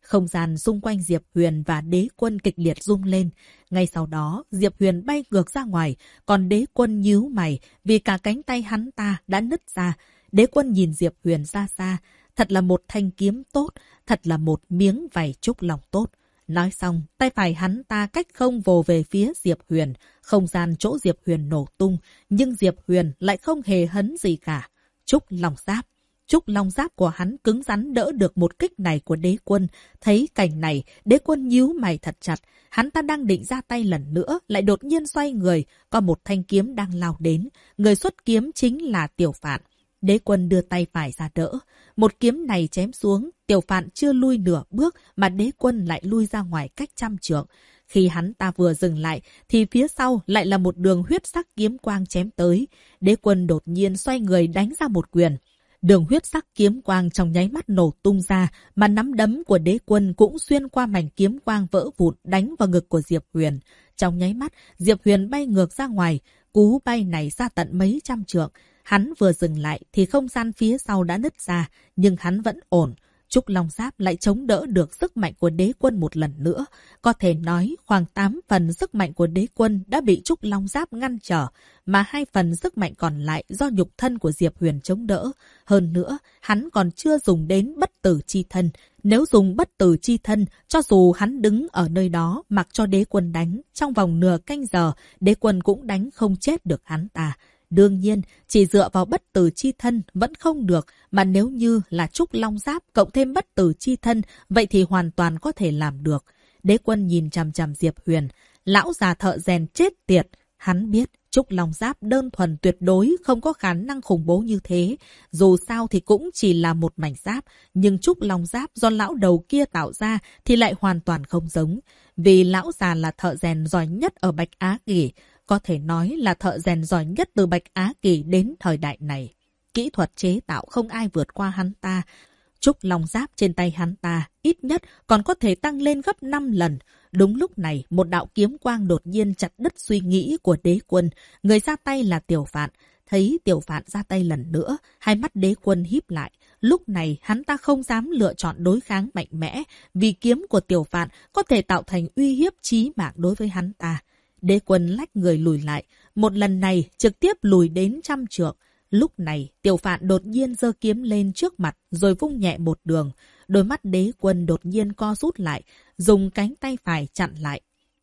Không gian xung quanh Diệp Huyền và đế quân kịch liệt rung lên. Ngay sau đó, Diệp Huyền bay ngược ra ngoài, còn đế quân nhíu mày vì cả cánh tay hắn ta đã nứt ra. Đế quân nhìn Diệp Huyền ra xa. Thật là một thanh kiếm tốt, thật là một miếng vảy trúc lòng tốt. Nói xong, tay phải hắn ta cách không vồ về phía Diệp Huyền. Không gian chỗ Diệp Huyền nổ tung, nhưng Diệp Huyền lại không hề hấn gì cả. Trúc lòng giáp. Trúc long giáp của hắn cứng rắn đỡ được một kích này của đế quân. Thấy cảnh này, đế quân nhíu mày thật chặt. Hắn ta đang định ra tay lần nữa, lại đột nhiên xoay người. Có một thanh kiếm đang lao đến. Người xuất kiếm chính là tiểu phạn. Đế quân đưa tay phải ra đỡ. Một kiếm này chém xuống, tiểu phạn chưa lui nửa bước mà đế quân lại lui ra ngoài cách trăm trượng. Khi hắn ta vừa dừng lại, thì phía sau lại là một đường huyết sắc kiếm quang chém tới. Đế quân đột nhiên xoay người đánh ra một quyền. Đường huyết sắc kiếm quang trong nháy mắt nổ tung ra, mà nắm đấm của đế quân cũng xuyên qua mảnh kiếm quang vỡ vụn đánh vào ngực của Diệp Huyền. Trong nháy mắt, Diệp Huyền bay ngược ra ngoài, cú bay này ra tận mấy trăm trượng. Hắn vừa dừng lại thì không gian phía sau đã nứt ra, nhưng hắn vẫn ổn. Trúc Long Giáp lại chống đỡ được sức mạnh của đế quân một lần nữa. Có thể nói khoảng 8 phần sức mạnh của đế quân đã bị Trúc Long Giáp ngăn trở, mà hai phần sức mạnh còn lại do nhục thân của Diệp Huyền chống đỡ. Hơn nữa, hắn còn chưa dùng đến bất tử chi thân. Nếu dùng bất tử chi thân, cho dù hắn đứng ở nơi đó mặc cho đế quân đánh, trong vòng nửa canh giờ, đế quân cũng đánh không chết được hắn ta. Đương nhiên, chỉ dựa vào bất tử chi thân vẫn không được, mà nếu như là trúc long giáp cộng thêm bất tử chi thân, vậy thì hoàn toàn có thể làm được. Đế quân nhìn chằm chằm Diệp Huyền, lão già thợ rèn chết tiệt. Hắn biết Trúc Long Giáp đơn thuần tuyệt đối không có khả năng khủng bố như thế. Dù sao thì cũng chỉ là một mảnh giáp, nhưng Trúc Long Giáp do lão đầu kia tạo ra thì lại hoàn toàn không giống. Vì lão già là thợ rèn giỏi nhất ở Bạch Á Kỳ, có thể nói là thợ rèn giỏi nhất từ Bạch Á Kỳ đến thời đại này. Kỹ thuật chế tạo không ai vượt qua hắn ta. Trúc lòng giáp trên tay hắn ta, ít nhất còn có thể tăng lên gấp 5 lần. Đúng lúc này, một đạo kiếm quang đột nhiên chặt đứt suy nghĩ của đế quân. Người ra tay là tiểu phạn. Thấy tiểu phạn ra tay lần nữa, hai mắt đế quân híp lại. Lúc này, hắn ta không dám lựa chọn đối kháng mạnh mẽ, vì kiếm của tiểu phạn có thể tạo thành uy hiếp chí mạng đối với hắn ta. Đế quân lách người lùi lại, một lần này trực tiếp lùi đến trăm trượng. Lúc này, tiểu phạn đột nhiên giơ kiếm lên trước mặt rồi vung nhẹ một đường. Đôi mắt đế quân đột nhiên co rút lại, dùng cánh tay phải chặn lại.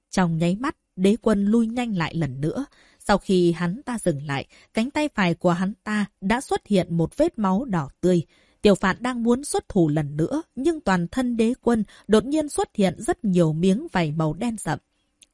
Trong nháy mắt, đế quân lui nhanh lại lần nữa. Sau khi hắn ta dừng lại, cánh tay phải của hắn ta đã xuất hiện một vết máu đỏ tươi. Tiểu phạn đang muốn xuất thủ lần nữa, nhưng toàn thân đế quân đột nhiên xuất hiện rất nhiều miếng vảy màu đen sậm.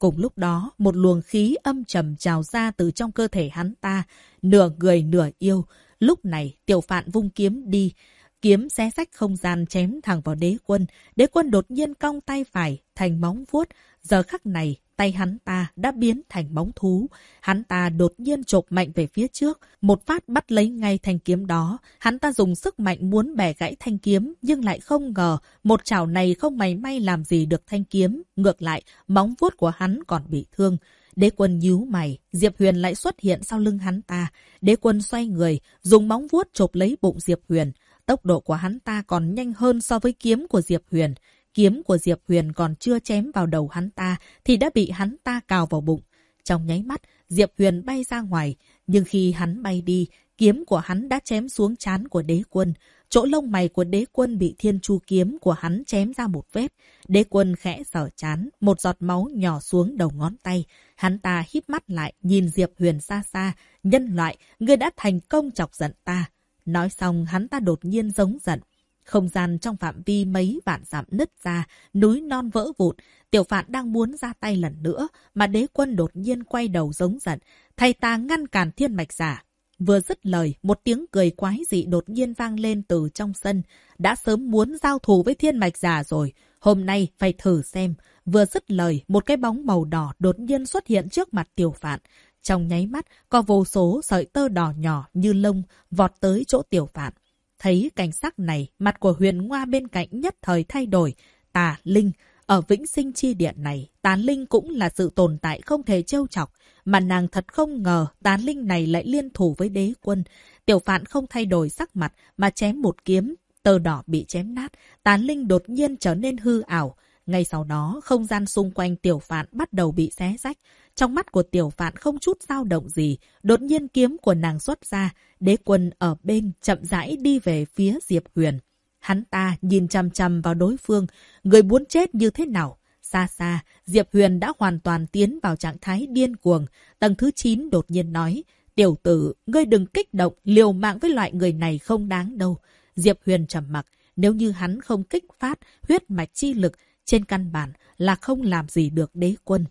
Cùng lúc đó, một luồng khí âm trầm trào ra từ trong cơ thể hắn ta, nửa người nửa yêu. Lúc này, tiểu phạn vung kiếm đi, kiếm xé sách không gian chém thẳng vào đế quân. Đế quân đột nhiên cong tay phải, thành móng vuốt. Giờ khắc này, tay hắn ta đã biến thành bóng thú. Hắn ta đột nhiên chộp mạnh về phía trước, một phát bắt lấy ngay thanh kiếm đó. Hắn ta dùng sức mạnh muốn bẻ gãy thanh kiếm, nhưng lại không ngờ một chảo này không may may làm gì được thanh kiếm. Ngược lại, móng vuốt của hắn còn bị thương. Đế quân nhíu mày, Diệp Huyền lại xuất hiện sau lưng hắn ta. Đế quân xoay người, dùng móng vuốt chộp lấy bụng Diệp Huyền. Tốc độ của hắn ta còn nhanh hơn so với kiếm của Diệp Huyền. Kiếm của Diệp Huyền còn chưa chém vào đầu hắn ta thì đã bị hắn ta cào vào bụng. Trong nháy mắt, Diệp Huyền bay ra ngoài, nhưng khi hắn bay đi, kiếm của hắn đã chém xuống chán của đế quân. Chỗ lông mày của đế quân bị thiên chu kiếm của hắn chém ra một vết. Đế quân khẽ sở chán, một giọt máu nhỏ xuống đầu ngón tay. Hắn ta híp mắt lại, nhìn Diệp Huyền xa xa. Nhân loại, ngươi đã thành công chọc giận ta. Nói xong, hắn ta đột nhiên giống giận. Không gian trong phạm vi mấy vạn dặm nứt ra, núi non vỡ vụn. Tiểu phạn đang muốn ra tay lần nữa, mà đế quân đột nhiên quay đầu giống giận. Thầy ta ngăn cản thiên mạch giả. Vừa dứt lời, một tiếng cười quái dị đột nhiên vang lên từ trong sân. Đã sớm muốn giao thủ với thiên mạch giả rồi. Hôm nay phải thử xem. Vừa dứt lời, một cái bóng màu đỏ đột nhiên xuất hiện trước mặt tiểu phạn. Trong nháy mắt, có vô số sợi tơ đỏ nhỏ như lông vọt tới chỗ tiểu phạn. Thấy cảnh sắc này, mặt của huyền ngoa bên cạnh nhất thời thay đổi. Tà, Linh, ở vĩnh sinh chi điện này, tán linh cũng là sự tồn tại không thể trêu chọc. Mà nàng thật không ngờ tán linh này lại liên thủ với đế quân. Tiểu phạn không thay đổi sắc mặt mà chém một kiếm. Tơ đỏ bị chém nát, tán linh đột nhiên trở nên hư ảo. Ngay sau đó, không gian xung quanh tiểu phạn bắt đầu bị xé rách. Trong mắt của tiểu phạn không chút dao động gì, đột nhiên kiếm của nàng xuất ra, đế quân ở bên chậm rãi đi về phía Diệp Huyền. Hắn ta nhìn chăm chăm vào đối phương, người muốn chết như thế nào? Xa xa, Diệp Huyền đã hoàn toàn tiến vào trạng thái điên cuồng. Tầng thứ 9 đột nhiên nói, tiểu tử, ngươi đừng kích động, liều mạng với loại người này không đáng đâu. Diệp Huyền trầm mặc, nếu như hắn không kích phát huyết mạch chi lực, trên căn bản là không làm gì được đế quân.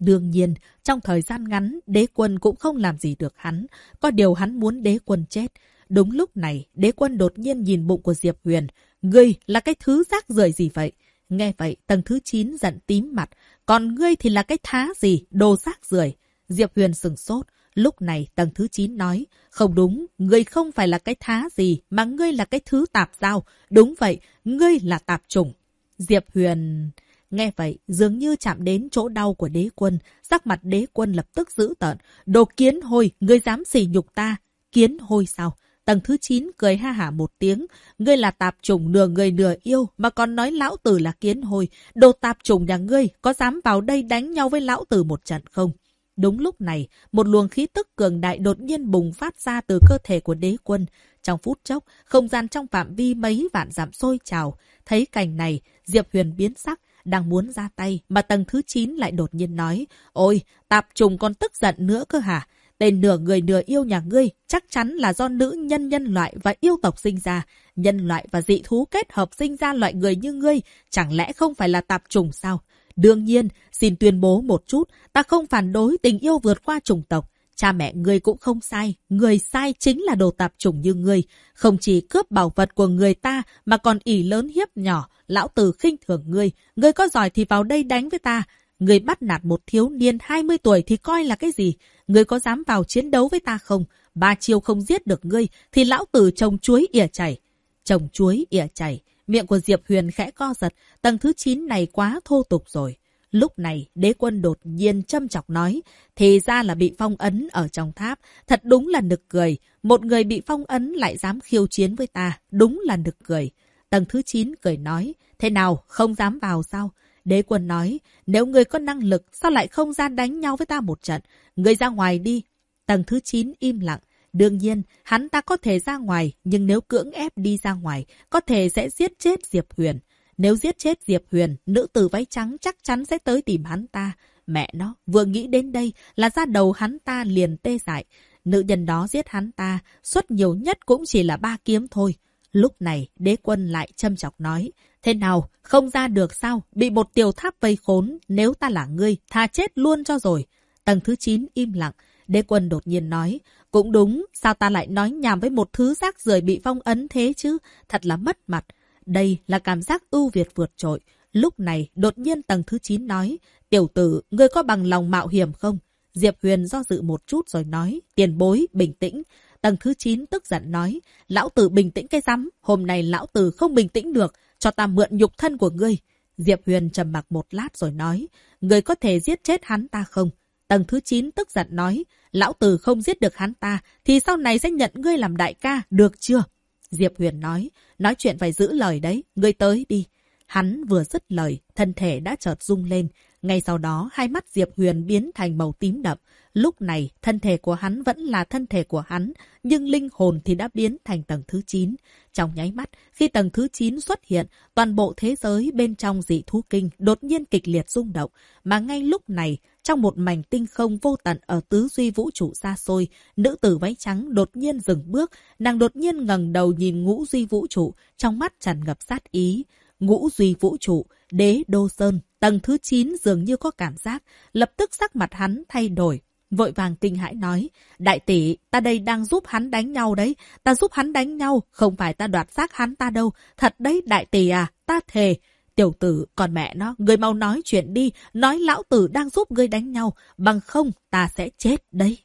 Đương nhiên, trong thời gian ngắn, đế quân cũng không làm gì được hắn. Có điều hắn muốn đế quân chết. Đúng lúc này, đế quân đột nhiên nhìn bụng của Diệp Huyền. Ngươi là cái thứ rác rưởi gì vậy? Nghe vậy, tầng thứ 9 giận tím mặt. Còn ngươi thì là cái thá gì? Đồ rác rưởi Diệp Huyền sừng sốt. Lúc này, tầng thứ 9 nói. Không đúng, ngươi không phải là cái thá gì, mà ngươi là cái thứ tạp sao Đúng vậy, ngươi là tạp chủng. Diệp Huyền... Nghe vậy, dường như chạm đến chỗ đau của đế quân, sắc mặt đế quân lập tức giữ tợn. Đồ kiến hôi, ngươi dám xỉ nhục ta. Kiến hôi sao? Tầng thứ 9 cười ha hả một tiếng. Ngươi là tạp trùng nửa người nửa yêu mà còn nói lão tử là kiến hôi. Đồ tạp trùng nhà ngươi có dám vào đây đánh nhau với lão tử một trận không? Đúng lúc này, một luồng khí tức cường đại đột nhiên bùng phát ra từ cơ thể của đế quân. Trong phút chốc, không gian trong phạm vi mấy vạn giảm sôi trào. Thấy cảnh này, Diệp Huyền biến sắc, đang muốn ra tay, mà tầng thứ 9 lại đột nhiên nói, Ôi, tạp trùng còn tức giận nữa cơ hả? Tên nửa người nửa yêu nhà ngươi chắc chắn là do nữ nhân nhân loại và yêu tộc sinh ra. Nhân loại và dị thú kết hợp sinh ra loại người như ngươi, chẳng lẽ không phải là tạp trùng sao? Đương nhiên, xin tuyên bố một chút, ta không phản đối tình yêu vượt qua chủng tộc. Cha mẹ ngươi cũng không sai, người sai chính là đồ tạp chủng như ngươi. Không chỉ cướp bảo vật của người ta mà còn ỉ lớn hiếp nhỏ, lão tử khinh thường ngươi. Ngươi có giỏi thì vào đây đánh với ta. Ngươi bắt nạt một thiếu niên 20 tuổi thì coi là cái gì? Ngươi có dám vào chiến đấu với ta không? Ba chiêu không giết được ngươi thì lão tử trồng chuối ỉa chảy. Trồng chuối ỉa chảy. Miệng của Diệp Huyền khẽ co giật. Tầng thứ 9 này quá thô tục rồi. Lúc này, đế quân đột nhiên châm chọc nói, thì ra là bị phong ấn ở trong tháp. Thật đúng là nực cười. Một người bị phong ấn lại dám khiêu chiến với ta. Đúng là nực cười. Tầng thứ 9 cười nói, thế nào, không dám vào sao? Đế quân nói, nếu người có năng lực, sao lại không ra đánh nhau với ta một trận? Người ra ngoài đi. Tầng thứ 9 im lặng. Đương nhiên, hắn ta có thể ra ngoài, nhưng nếu cưỡng ép đi ra ngoài, có thể sẽ giết chết Diệp Huyền. Nếu giết chết Diệp Huyền, nữ tử váy trắng chắc chắn sẽ tới tìm hắn ta. Mẹ nó, vừa nghĩ đến đây là ra đầu hắn ta liền tê dại. Nữ nhân đó giết hắn ta, suất nhiều nhất cũng chỉ là ba kiếm thôi. Lúc này, đế quân lại châm chọc nói. Thế nào, không ra được sao? Bị một tiểu tháp vây khốn, nếu ta là ngươi, tha chết luôn cho rồi. Tầng thứ 9 im lặng, đế quân đột nhiên nói. Cũng đúng, sao ta lại nói nhảm với một thứ rác rưởi bị phong ấn thế chứ? Thật là mất mặt. Đây là cảm giác ưu việt vượt trội. Lúc này, đột nhiên tầng thứ 9 nói, tiểu tử, ngươi có bằng lòng mạo hiểm không? Diệp Huyền do dự một chút rồi nói, tiền bối, bình tĩnh. Tầng thứ 9 tức giận nói, lão tử bình tĩnh cái rắm, hôm nay lão tử không bình tĩnh được, cho ta mượn nhục thân của ngươi. Diệp Huyền trầm mặc một lát rồi nói, ngươi có thể giết chết hắn ta không? Tầng thứ 9 tức giận nói, lão tử không giết được hắn ta, thì sau này sẽ nhận ngươi làm đại ca, được chưa? Diệp Huyền nói, nói chuyện phải giữ lời đấy, ngươi tới đi. Hắn vừa dứt lời, thân thể đã chợt rung lên. Ngay sau đó, hai mắt Diệp Huyền biến thành màu tím đậm. Lúc này, thân thể của hắn vẫn là thân thể của hắn, nhưng linh hồn thì đã biến thành tầng thứ 9. Trong nháy mắt, khi tầng thứ 9 xuất hiện, toàn bộ thế giới bên trong dị thú kinh đột nhiên kịch liệt rung động. Mà ngay lúc này, trong một mảnh tinh không vô tận ở tứ duy vũ trụ xa xôi, nữ tử váy trắng đột nhiên dừng bước, nàng đột nhiên ngẩng đầu nhìn ngũ duy vũ trụ, trong mắt tràn ngập sát ý. Ngũ duy vũ trụ, đế đô sơn, tầng thứ 9 dường như có cảm giác, lập tức sắc mặt hắn thay đổi. Vội vàng kinh hãi nói, đại tỷ, ta đây đang giúp hắn đánh nhau đấy, ta giúp hắn đánh nhau, không phải ta đoạt xác hắn ta đâu, thật đấy đại tỷ à, ta thề. Tiểu tử, còn mẹ nó, người mau nói chuyện đi, nói lão tử đang giúp ngươi đánh nhau, bằng không ta sẽ chết đấy.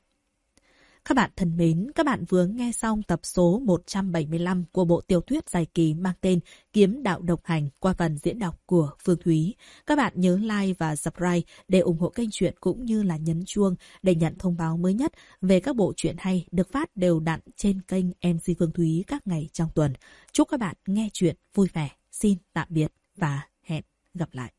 Các bạn thân mến, các bạn vừa nghe xong tập số 175 của bộ tiểu thuyết dài kỳ mang tên Kiếm đạo độc hành qua phần diễn đọc của Phương Thúy. Các bạn nhớ like và subscribe để ủng hộ kênh truyện cũng như là nhấn chuông để nhận thông báo mới nhất về các bộ truyện hay được phát đều đặn trên kênh MC Phương Thúy các ngày trong tuần. Chúc các bạn nghe truyện vui vẻ. Xin tạm biệt và hẹn gặp lại.